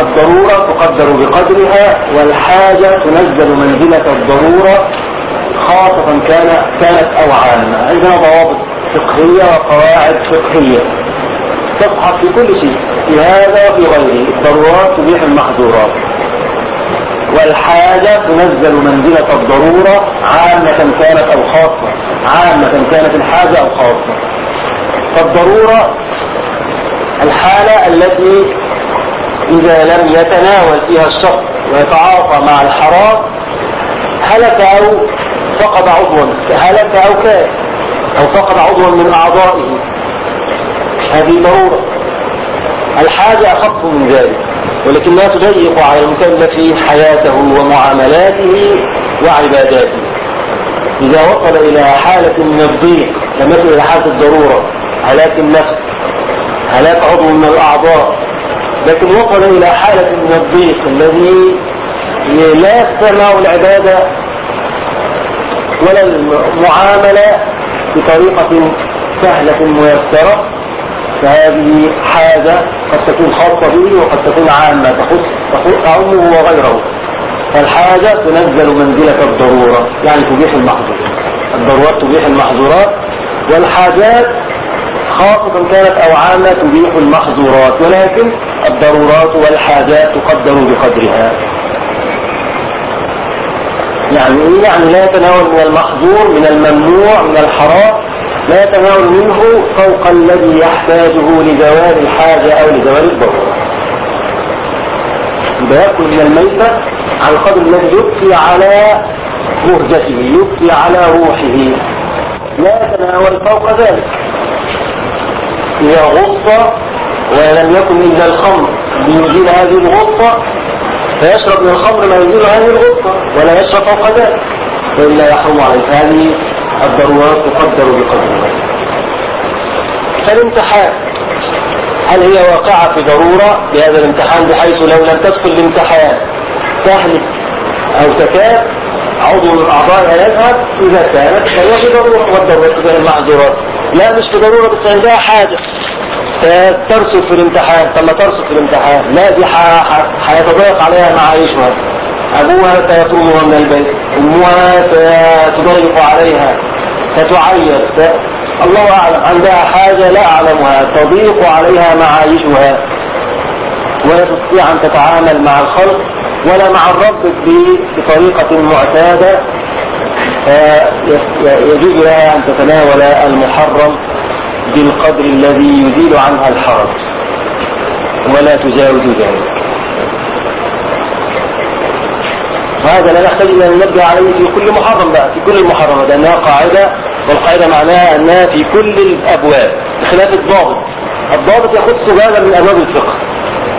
الضرورة تقدر بقدرها والحاجة تنزل منزلة الضرورة خاصة كان كانت أو عامة. عندنا ضوابط فقهية وقواعد فقهية. تبحث في كل شيء. في هذا وفي غيره. الضرورات تبيح المحظورات. والحاجة تنزل منزلة الضرورة عامة كانت أو خاصة. عامة كانت الحاجة أو خاصة. فالضرورة الحالة التي إذا لم يتناول فيها الشخص ويتعاطى مع الحرام هلك أو فقد عضوا هلك أو كان أو فقد عضوا من أعضائه. هذه ضرورة. الحاجة أخف من ذلك ولكنها تضيق على المكلف حياته ومعاملاته وعباداته. إذا وصل إلى حالة من الضيق إلى حالة الضرورة هلاك النفس هلاك عضو من الأعضاء لكن وصل إلى حالة من الضيق الذي لا يستمع العبادة ولا المعاملة بطريقة سهلة ميسرة. فهذه حاجة قد تكون خاصة به وقد تكون عامة تخص تعمه وغيره. فالحاجة تنزل منزلة الضرورة يعني تبيح المحظورات. الضرورات تبيح المحظورات. والحاجات خاصة كانت أو عامة تبيح المحظورات ولكن الضرورات والحاجات تقدر بقدرها. يعني إيه؟ يعني لا يتناول من المحظور من الممنوع من الحرام لا يتناول منه فوق الذي يحتاجه لزوال الحاجة أو لزوال الضرورة. يبقى يأكل من الميتة على القدر الذي يبقي على مهجته يبكي على روحه. لا يتناول فوق ذلك. إذا غص ولم يكن إلا الخمر. ليزيل هذه الغصة فيشرب من الخمر ما يزيل هذه الغصة ولا يشرب فوق ذلك وإلا يحرم عليه هذه الضرورات تقدر بقدرها فالامتحان هل هي واقعة في ضرورة؟ بهذا الامتحان بحيث لو لم تدخل الامتحان تهلك أو تكاد عضو من أعضائها يذهب إذا كانت فهي في ضرورة والضرورة بين المعذورات. لا مش في ضرورة بس عندها حاجة. سترسل في الامتحان. ثم ترسل في الامتحان. لا دي حيتضايق عليها معايشها أبوها سيطردها من البيت. أمها ستضيق عليها. ستعير الله أعلم. عندها حاجة لا أعلمها. تضيق عليها معايشها ولا تستطيع أن تتعامل مع الخلق. ولا مع الرب بطريقة معتادة يجوز لها أن تتناول المحرم بالقدر الذي يزيل عنها الحرج ولا تجاوز ذلك. وهذا لا نحتاج إلى أن نبدأ عليه في كل محرم بقى في كل المحرمات لأنها قاعدة والقاعدة معناها أنها في كل الأبواب بخلاف الضابط. الضابط يخص بابا من أبواب الفقه.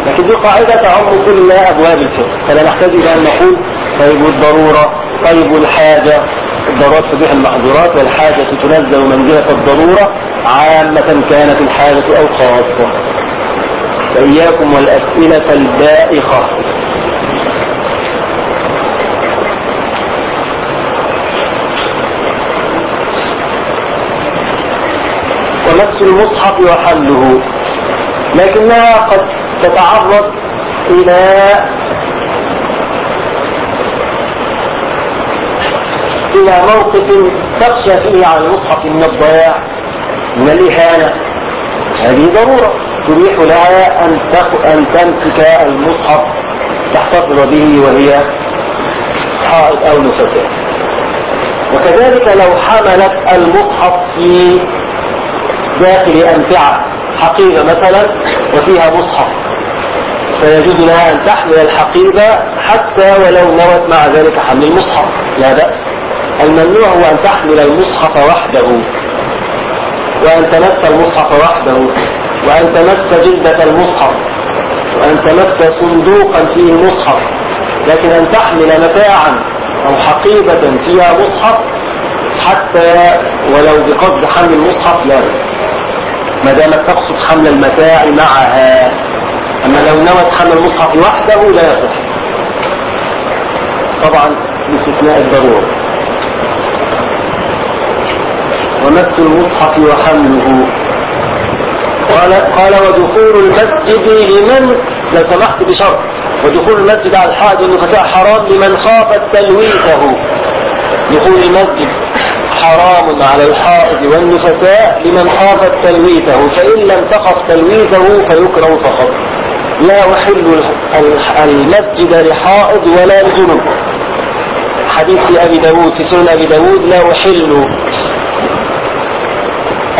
لكن دي قاعدة تعم كل أبواب الفقه. فلا نحتاج إلى أن نقول طيب الضرورة طيب الحاجة. الضرورات تبيح المحظورات والحاجة تنزل منزلة الضرورة عامة كانت الحاجة أو خاصة. فإياكم والأسئلة البائخة. ومس المصحف وحله. لكنها قد تتعرض إلى إلى موقف تخشى فيه على المصحف من الضياع من الإهانة هذه ضرورة تبيح لها أن أن تمسك المصحف تحتفظ به وهي حائط أو نفساء وكذلك لو حملت المصحف في داخل أمتعة حقيبة مثلا وفيها مصحف. فيجوز لها أن تحمل الحقيبة حتى ولو نوت مع ذلك حمل المصحف. لا بأس. الممنوع هو أن تحمل المصحف وحده. وأن تمس المصحف وحده. وأن تمس جلدة المصحف. وأن تمس صندوقا فيه مصحف لكن أن تحمل متاعا أو حقيبة فيها مصحف حتى ولو بقصد حمل المصحف لا بأس. ما دامت تقصد حمل المتاع معها. أما لو نوت حمل المصحف وحده لا يصح. طبعا باستثناء الضرورة. ومس المصحف وحمله. قال قال ودخول المسجد لمن؟ لو سمحت بشرط. ودخول المسجد على الحائض والنفساء حرام لمن خاف تلويثه. دخول المسجد. حرام على الحائض والنفساء لمن خاف تلويثه فإن لم تخف تلويثه فيكره فقط. لا أحل المسجد لحائض ولا لجنب. حديث أبي داود في سنن أبي داود لا أحل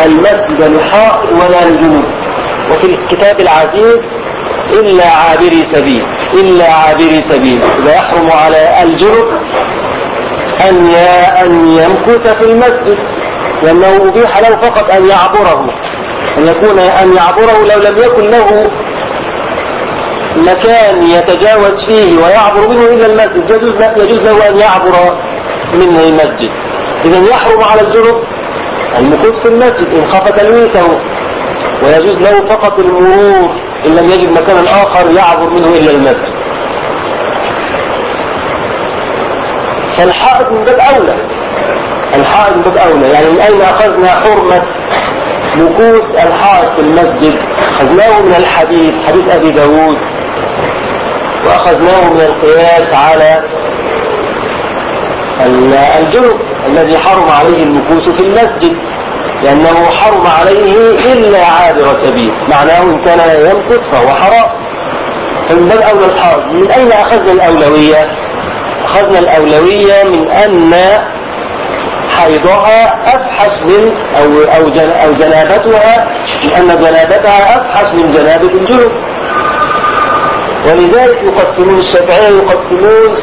المسجد لحائض ولا لجنب. وفي الكتاب العزيز إلا عابري سبيل إلا عابري سبيل. لا يحرم على الجنب أن أن يمكث في المسجد لأنه أبيح له فقط أن يعبره. أن يكون أن يعبره لو لم يكن له مكان يتجاوز فيه ويعبر منه إلى المسجد يجوز يجوز له أن يعبر منه المسجد. إذا يحرم على الجنب المكوث في المسجد إن خاف تلويثه. ويجوز له فقط المرور إن لم يجد مكانا آخر يعبر منه إلى المسجد. فالحائط من باب أولى. الحائط من باب أولى. يعني من أين أخذنا حرمة مكوث الحائط في المسجد؟ أخذناه من الحديث حديث أبي داود. وأخذناه من القياس على الجنب الذي حرم عليه المكوث في المسجد. لأنه حرم عليه إلا عابر سبيل. معناه إن كان يمكث فهو حرام. فمن باب أولى الحائط. من أين أخذنا الأولوية؟ أخذنا الأولوية من أن حيضها أفحش من أو, أو, أو جنابتها من أن جنابتها أفحش من جنابة الجنوب. ولذلك يقسمون الشافعية يقسمون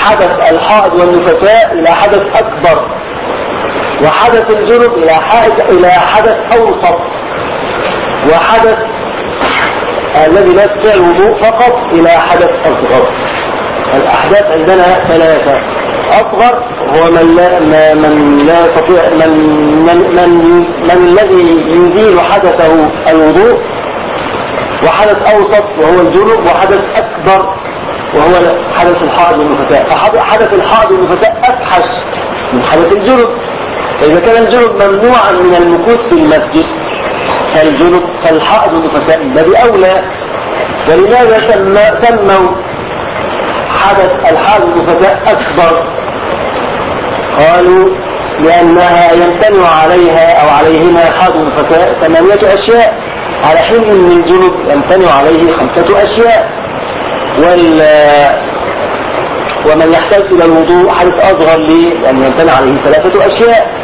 حدث الحائض والنفساء إلى حدث أكبر وحدث الجنب إلى حدث, إلى حدث أوسط وحدث الذي لا يستطيع الوضوء فقط إلى حدث أصغر. الأحداث عندنا ثلاثة. أصغر هو من لا, من لا يستطيع من, من, من, من الذي يزيل حدثه الوضوء. وحدث أوسط وهو الجنوب وحدث أكبر وهو حدث الحائض والنفساء. فحدث الحائض والنفساء أفحش من حدث الجنوب. فإذا كان الجنوب ممنوعا من المكوس في المسجد فالجنوب فالحائض والنفساء الذي أولى. ولماذا سموا حدث الحائض والنفساء أكبر. قالوا لأنها يمتنع عليها أو عليهما حائض والنفساء ثمانية أشياء. على حين ان الجنوب يمتنع عليه خمسة أشياء. وال ومن يحتاج إلى الوضوء حدث أصغر لي لأن يمتنع عليه ثلاثة أشياء.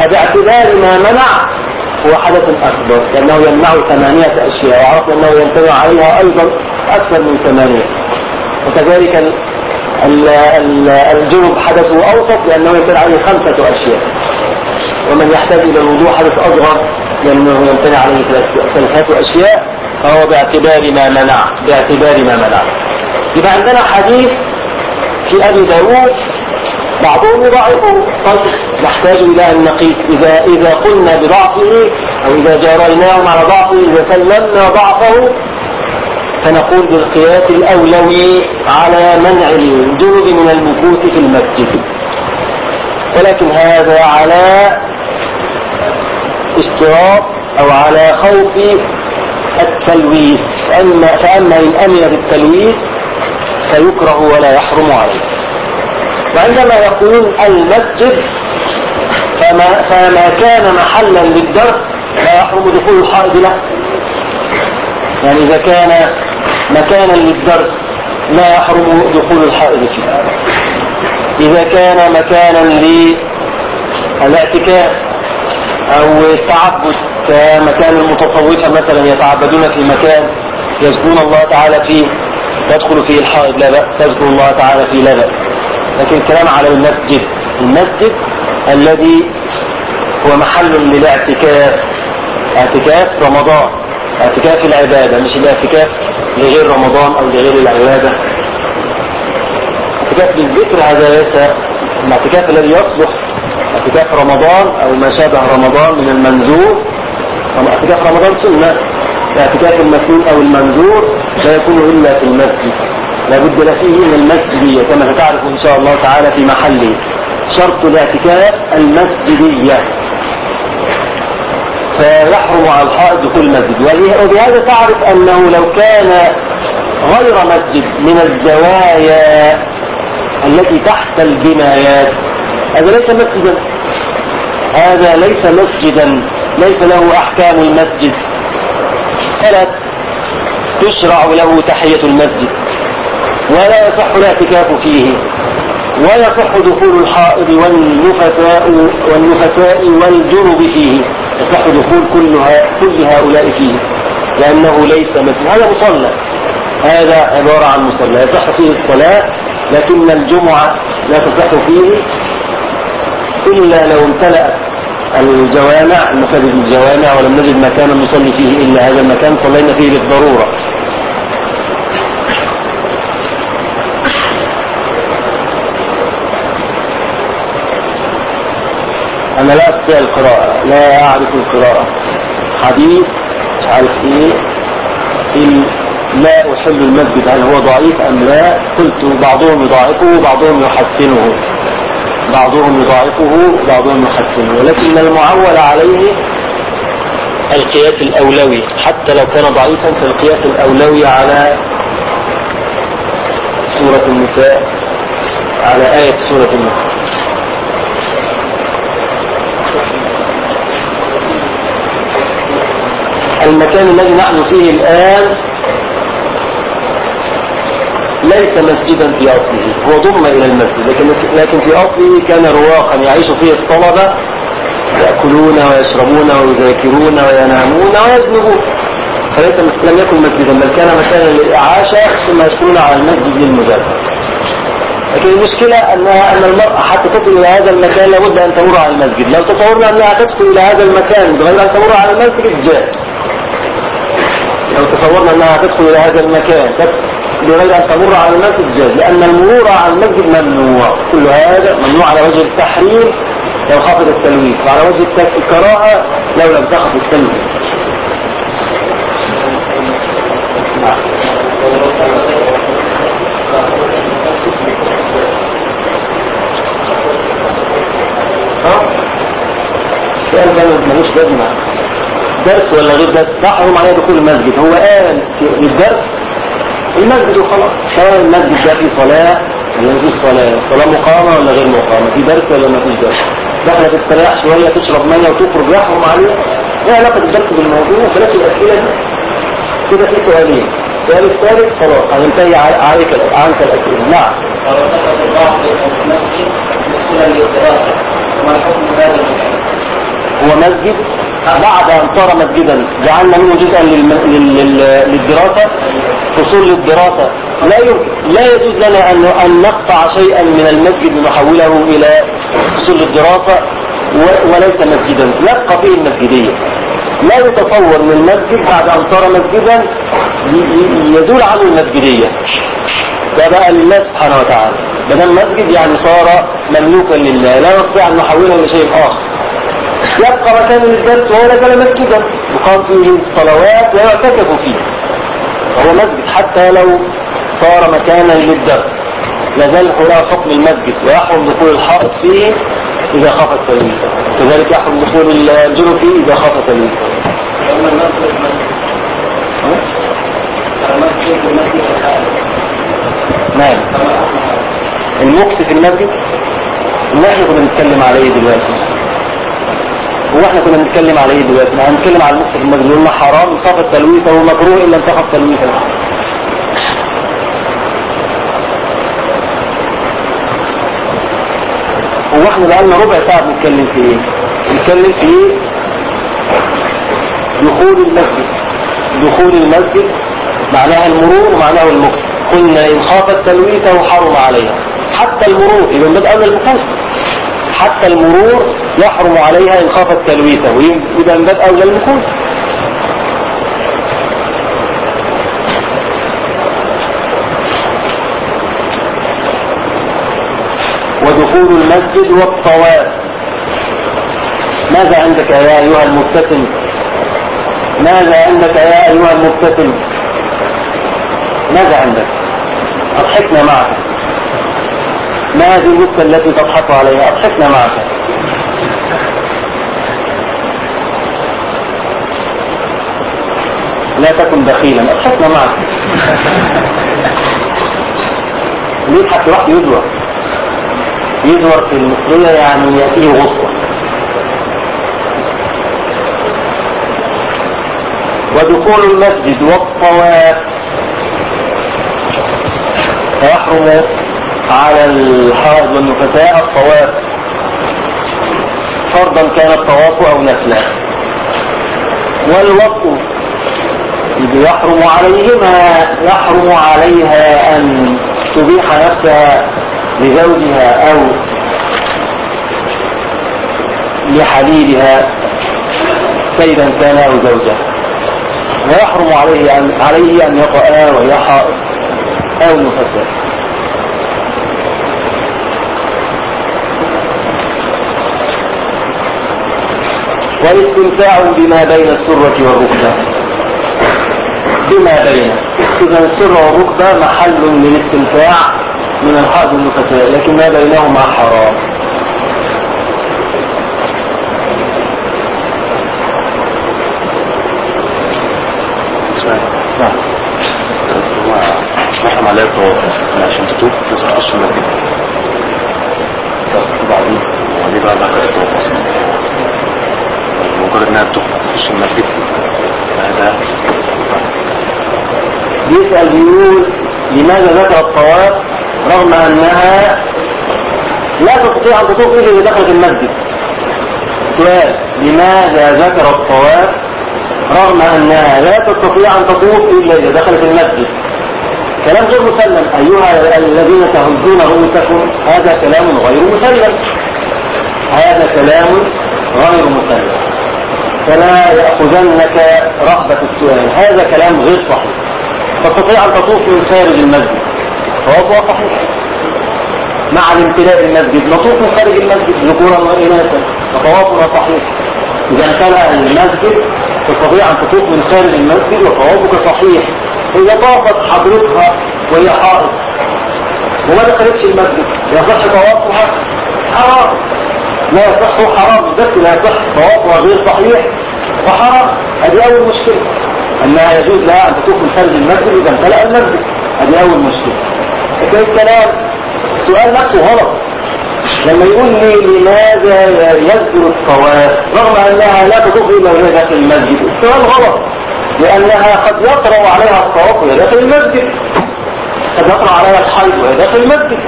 فباعتبار ما منع هو حدث أكبر لأنه يمنع ثمانية أشياء. وعرفنا أنه يمتنع عليها أيضا أكثر من ثمانية. وكذلك ال ال الجنوب حدثه أوسط لأنه يمتنع عليه خمسة اشياء ومن يحتاج إلى الوضوء حدث أصغر لأنه يمتنع عليه ثلاثة أشياء فهو باعتبار ما منع باعتبار ما منع. يبقى عندنا حديث في أبي داود بعضهم يضعفه. طيب نحتاج إلى أن نقيس. إذا, إذا قلنا بضعفه أو إذا جاريناه على ضعفه إذا سلمنا ضعفه فنقول بالقياس الأولوي على منع الجنود من المكوث في المسجد. ولكن هذا على اشتراط أو على خوف التلويث. فأما, فأما إن أمن بالتلويث فيكره ولا يحرم عليه. وعندما يقولون المسجد فما, فما كان محلا للدرس لا يحرم دخول الحائض له. يعني إذا كان مكانا للدرس لا يحرم دخول الحائض فيه. إذا كان مكانا للاعتكاف أو التعبد كمكان المتصوفة مثلا يتعبدون في مكان يذكرون الله تعالى فيه تدخل فيه الحائض لا بأس تذكر الله تعالى فيه لا بأس. لكن الكلام على المسجد المسجد الذي هو محل للاعتكاف اعتكاف رمضان. اعتكاف العبادة مش الاعتكاف لغير رمضان أو لغير العبادة. اعتكاف للذكر هذا ليس الاعتكاف الذي يصلح اعتكاف رمضان أو ما شابه رمضان من المنذور. اعتكاف رمضان سنة اعتكاف المسنون أو المنذور لا يكون إلا في المسجد. لابد له فيه من المسجدية كما ستعرف إن شاء الله تعالى في محله. شرط الاعتكاف المسجدية. فيحرم على الحائط دخول المسجد وبهذا تعرف أنه لو كان غير مسجد من الزوايا التي تحت البنايات هذا ليس مسجدا. هذا ليس مسجدا. ليس له أحكام المسجد. فلا تشرع له تحية المسجد. ولا يصح الاعتكاف فيه. ويصح دخول الحائض والنفساء والنفساء والجنب فيه. يصح دخول كلها كل هؤلاء فيه لأنه ليس مسجد. هذا مصلى. هذا عبارة عن مصلى. يصح فيه الصلاة لكن الجمعة لا تصح فيه إلا لو امتلأت الجوامع المساجد الجوامع ولم نجد مكانا نصلي فيه إلا هذا المكان صلينا فيه بالضرورة. أنا لا أستطيع القراءة لا أعرف القراءة. حديث مش عارف إيه لا أحل المسجد هل هو ضعيف أم لا؟ قلت بعضهم يضاعفه وبعضهم يحسنه. بعضهم يضاعفه بعضهم يحسنه. ولكن المعول عليه القياس الأولوي حتى لو كان ضعيفا فالقياس الأولوي على سورة النساء على آية سورة النساء. المكان الذي نحن فيه الآن ليس مسجدا في أصله. هو ضم إلى المسجد لكن, لكن في أصله كان رواقا. يعيش فيه الطلبة يأكلون ويشربون ويذاكرون وينامون ويذنبون. فليس لم يكن مسجدا بل كان مكانا للإعاشة ثم يدخلون على المسجد للمذاكرة لكن المشكلة أنها أن المرأة حتى تصل إلى هذا المكان لابد أن تمر على المسجد. لو تصورنا أنها تدخل إلى هذا المكان بغير أن تمر على المسجد جاء لو تصورنا أنها تدخل إلى هذا المكان. بغير أن تمر على المسجد جاز لأن المرور على المسجد ممنوع. كل هذا ممنوع على وجه التحريم لو خفض التلويث وعلى وجه الكراهة لو لم تخف التلويث السؤال ده ملوش لازمه درس ولا غير درس؟ تحرم عليه دخول المسجد. هو قال للدرس المسجد وخلاص. سواء المسجد ده فيه صلاة ولا مفيش صلاة؟ صلاة مقامة ولا غير مقامة؟ في درس ولا مفيش درس؟ دخل تستريح شوية تشرب مية وتخرج يحرم عليه إيه علاقة الدرس بالموضوع؟ بلاش الأسئلة دي. كده في سؤالين. السؤال الثالث خلاص هننتهي عليك عنك الأسئلة. نعم. هو مسجد؟ بعد أن صار مسجدا جعلنا منه جزءا للدراسة. فصول للدراسة. لا لا يجوز لنا أن أن نقطع شيئا من المسجد لنحوله إلى فصول للدراسة وليس مسجدا. يبقى فيه المسجدية. لا يتصور من المسجد بعد أن صار مسجدا يزول عنه المسجدية. ده بقى لله سبحانه وتعالى. بدل مسجد يعني صار مملوكا لله. لا نستطيع أن نحوله لشيء آخر. يبقى مكان للدرس وهو لا زال مسجدا يقام فيه الصلوات ويعتكف فيه. هو مسجد حتى لو صار مكانا للدرس لازال له حكم المسجد ويحرم دخول الحائط فيه إذا خاف التلويث كذلك يحرم دخول الجنوب فيه إذا خاف التلويث نعم. المكث في المسجد اللي إحنا كنا بنتكلم عليه دلوقتي؟ هو إحنا كنا بنتكلم على إيه دلوقتي؟ إحنا هنتكلم على المكث في المسجد قلنا حرام خاف التلويث هو مكروه إلا ان تخف تلويثا هو إحنا بقالنا ربع ساعة بنتكلم في إيه؟ بنتكلم في إيه دخول المسجد. دخول المسجد معناها المرور ومعناه المكس قلنا إن خاف التلويث حرم عليها حتى المرور يبقى بدأ من المكوس حتى المرور يحرم عليها إن خافت تلويثه. ويبقى من باب أولى المكوس ودخول المسجد والطواف. ماذا عندك يا أيها المبتسم؟ ماذا عندك يا أيها المبتسم؟ ماذا عندك؟ أضحكنا معك. ما هذه النكتة التي تضحك عليها؟ أضحكنا معك. لا تكن بخيلا أضحكنا معك. يضحك لوحده يدور. يدور في المصرية يعني يأتيه غصة ودخول المسجد والطواف. فيحرم على الحائض والنفساء الطواف فرضا كان الطواف أو نفلا. والوقت يحرم عليهما يحرم عليها أن تبيح نفسها لزوجها أو لحليلها سيدا كان أو زوجا ويحرم عليه أن عليه أن وهي حائض أو نفساء والاستمتاع بما بين السرة والركبة. بما بين. إذا السرة والركبة محل للاستمتاع من الحائض والنفساء لكن ما بينهما حرام. محرم عليها الطواف عشان تطوف بس تخش المسجد. وبعدين وبعدين ذكر الطواف مجرد إنها تخش المسجد. هذا يسأل بيقول لماذا ذكر الطواف رغم أنها لا تستطيع أن تطوف إلا إذا دخلت المسجد. السؤال لماذا ذكر الطواف رغم أنها لا تستطيع أن تطوف إلا إذا دخلت المسجد؟ كلام غير مسلم. أيها الذين تهزون رؤوسكم هذا كلام غير مسلم. هذا كلام غير مسلم. فلا يأخذنك رغبة السؤال. هذا كلام غير صحيح. تستطيع أن تطوف من خارج المسجد. طوافها صحيح. مع الامتلاء المسجد نطوف من خارج المسجد. ذكورا وإناثا. وطوافنا صحيح. إذا امتلأ المسجد تستطيع أن تطوف من خارج المسجد وطوافك صحيح. هي طافت حضرتها وهي حائط وما دخلتش المسجد. يصح طوافها؟ حرام. لا يصح حرام بس لا يصح طوافها غير صحيح وحرام. هذه أول مشكلة. أنها يجوز لها أن تطوف من خارج المسجد إذا امتلأ المسجد. هذه أول مشكلة. لكن الكلام السؤال نفسه غلط. لما يقول لي لماذا يذكر الطواف؟ رغم أنها لا تطوف إلا وهي داخل المسجد. السؤال غلط. لأنها قد يطرأ عليها الطواف وهي داخل المسجد. قد يطرأ عليها الحيض وهي داخل المسجد.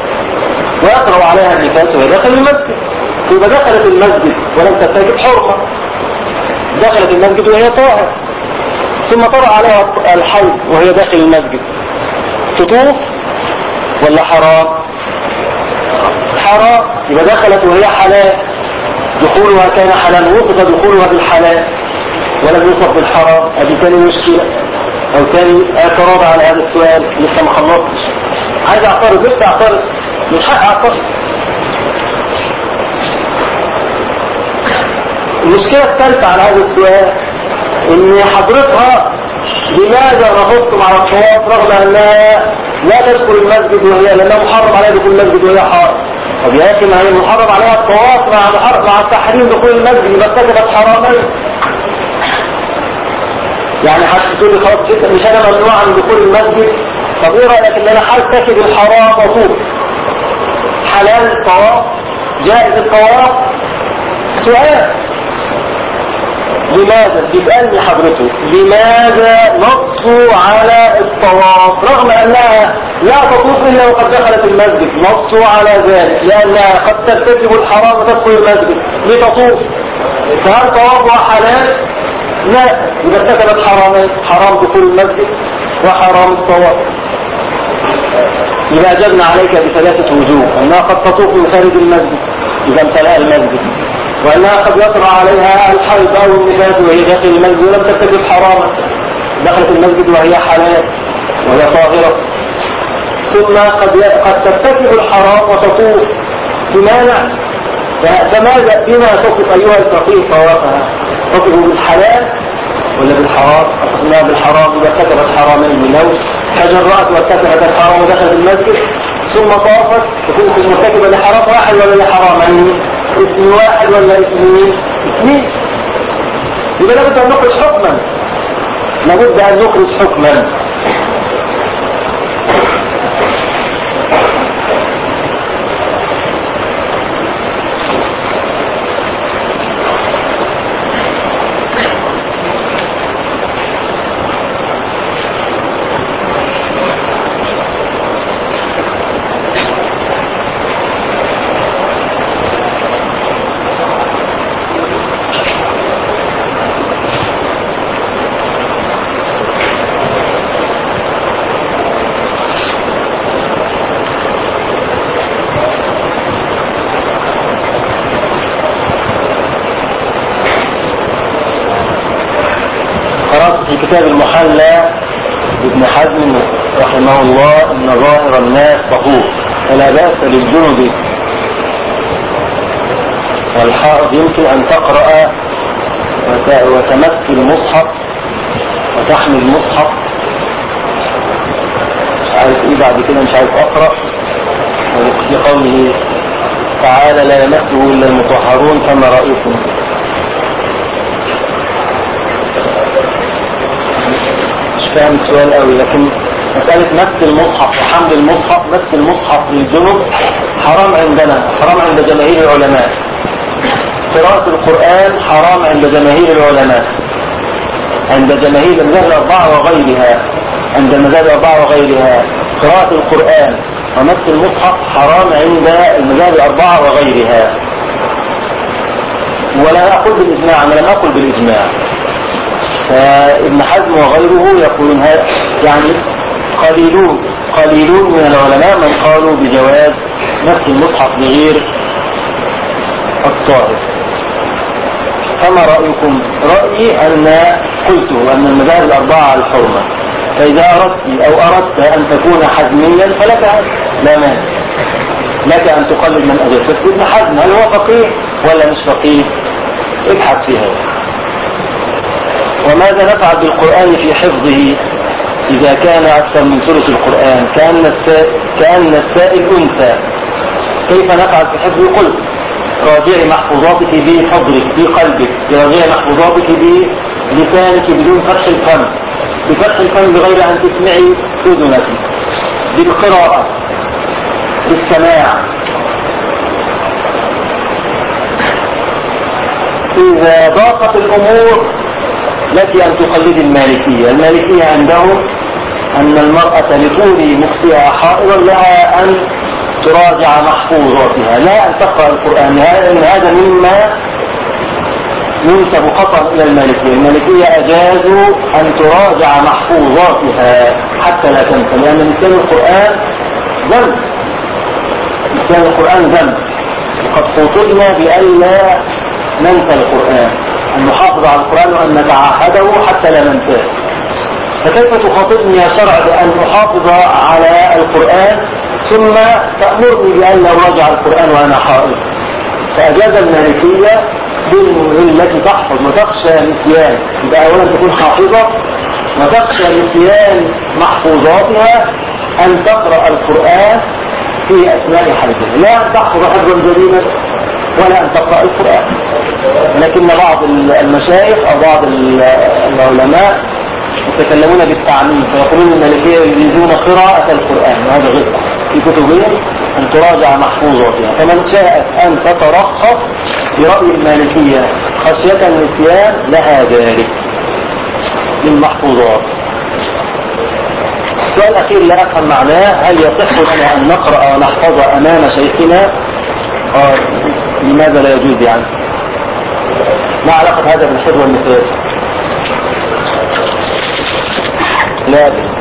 ويطرأ عليها النفاس وهي داخل المسجد. يبقى دخلت المسجد ولم ترتكب حرمة دخلت المسجد وهي طاهر ثم طرأ عليها الحيض وهي داخل المسجد. تطوف ولا حرام؟ حرام. يبقى دخلت وهي حلال دخولها كان حلال وصف دخولها بالحلال. ولم يوصف بالحرام. ادي تاني مشكلة. أو تاني اعتراض على هذا السؤال. لسه ما خلصتش. عايز أعترض لسه أعترض. من حق أعترض. المشكلة الثالثة على هذا السؤال. ان حضرتها لماذا رفضتم على الطواف رغم انها لا تدخل المسجد وهي لانها محرم عليها دخول المسجد وهي حائض طب يا أخي ما هي محرم عليها الطواف مع محرم مع تحريم دخول المسجد يبقى ارتكبت حرامين يعني حد تقول لي خلاص مش أنا ممنوع عن دخول المسجد. طب إيه رأيك إن أنا هرتكب الحرام واطوف حلال الطواف جائز الطواف؟ سؤال. لماذا؟ بيسألني حضرته لماذا نصوا على الطواف؟ رغم أنها لا تطوف إلا وقد دخلت المسجد. نصوا على ذلك لأنها قد ترتكب الحرام وتدخل المسجد. لتطوف. فهل طوافها حلال؟ لا. إذا ارتكبت حرامين حرام دخول المسجد وحرام الطواف. إذا أجبنا عليك بثلاثة وجوه أنها قد تطوف من خارج المسجد. إذا امتلأ المسجد. وأنها قد يطرأ عليها الحيض أو النفاس وهي داخل المسجد ولم ترتكب حراما. دخلت المسجد وهي حلال وهي طاهرة. ثم قد قد ترتكب الحرام وتطوف. بمانع فماذا؟ بما تصف أيها الفقيه طوافها تصف بالحلال ولا بالحرام؟ أصفناها بالحرام إذا ارتكبت حرامين لو تجرأت وارتكبت الحرام ودخلت المسجد. ثم طافت. تكون مرتكبة لحرام واحد ولا لحرامين؟ اسم واحد ولا اسمين اثنين. يبقى لابد أن نخرج حكما. لابد أن نخرج حكما قرأت في كتاب المحلى ابن حزم رحمه الله إن ظاهر الناس طهور. فلا بأس للجنب والحائض يمكن أن تقرأ وت- وتمس المصحف وتحمل المصحف. مش عارف إيه بعد كده مش عارف أقرأ. في قوله تعالى لا يمسه إلا المطهرون فما رأيكم مش فاهم السؤال قوي لكن مسألة مس المصحف وحمل المصحف مس المصحف للجنب حرام عندنا حرام عند جماهير العلماء. قراءة القرآن حرام عند جماهير العلماء. عند جماهير المذاهب الأربعة وغيرها عند المذاهب الأربعة وغيرها. قراءة القرآن ومس المصحف حرام عند المذاهب الأربعة وغيرها. ولا أقول بالإجماع أنا لم أقل بالإجماع. فابن حزم وغيره يقولون هذا يعني قليلون قليلون من العلماء من قالوا بجواز نفس المصحف بغير الطاهر. فما رأيكم؟ رأيي أن قلت أن المذاهب الأربعة على الحرمة. فإذا أردت أو أردت أن تكون حزميا فلك لا مانع. لك أن تقلد من أجل. بس ابن حزم هل هو فقيه ولا مش فقيه؟ ابحث في هذا. وماذا نفعل بالقرآن في حفظه إذا كان أكثر من ثلث القرآن؟ كأن السائل, كأن السائل أنثى. كيف نفعل في حفظه؟ قلت راجعي محفوظاتك بحضرك بقلبك. راجعي محفوظاتك بلسانك بدون فتح الفم. بفتح الفم بغير أن تسمعي أذنك. بالقراءة. بالسماع. إذا ضاقت الأمور لك أن تقلد المالكية. المالكية عندهم أن المرأة لطول مكسها حائضا لها أن تراجع محفوظاتها. لا أن تقرأ القرآن. لأن هذا مما ينسب خطأ إلى المالكية. المالكية أجازوا أن تراجع محفوظاتها حتى لا تنسى لأن نسيان القرآن ذنب. نسيان القرآن ذنب. وقد خطبنا بألا ننسى القرآن. أن نحافظ على القرآن وأن نتعهده حتى لا ننساه. فكيف تخاطبني يا شرع بأن أحافظ على القرآن ثم تأمرني بأن لا أراجع القرآن وأنا حائض؟ فأجاز المالكية بالتي تحفظ وتخشى نسيان يبقى أولا تكون حافظة وتخشى نسيان محفوظاتها أن تقرأ القرآن في أثناء حيضها لا تحفظ حفظا جديدا. ولا أن تقرأ القرآن. لكن بعض المشايخ أو بعض العلماء يتكلمون بالتعميم فيقولون المالكية يجيزون قراءة القرآن وهذا غير في كتبهم أن تراجع محفوظاتها فمن شاءت أن تترخص برأي المالكية خشية النسيان لها ذلك. للمحفوظات السؤال الأخير لا أفهم معناه هل يصح لنا أن نقرأ ونحفظ أمام شيخنا؟ آه لماذا لا يجوز يعني؟ ما علاقة هذا بالحفظ والنسيان لا.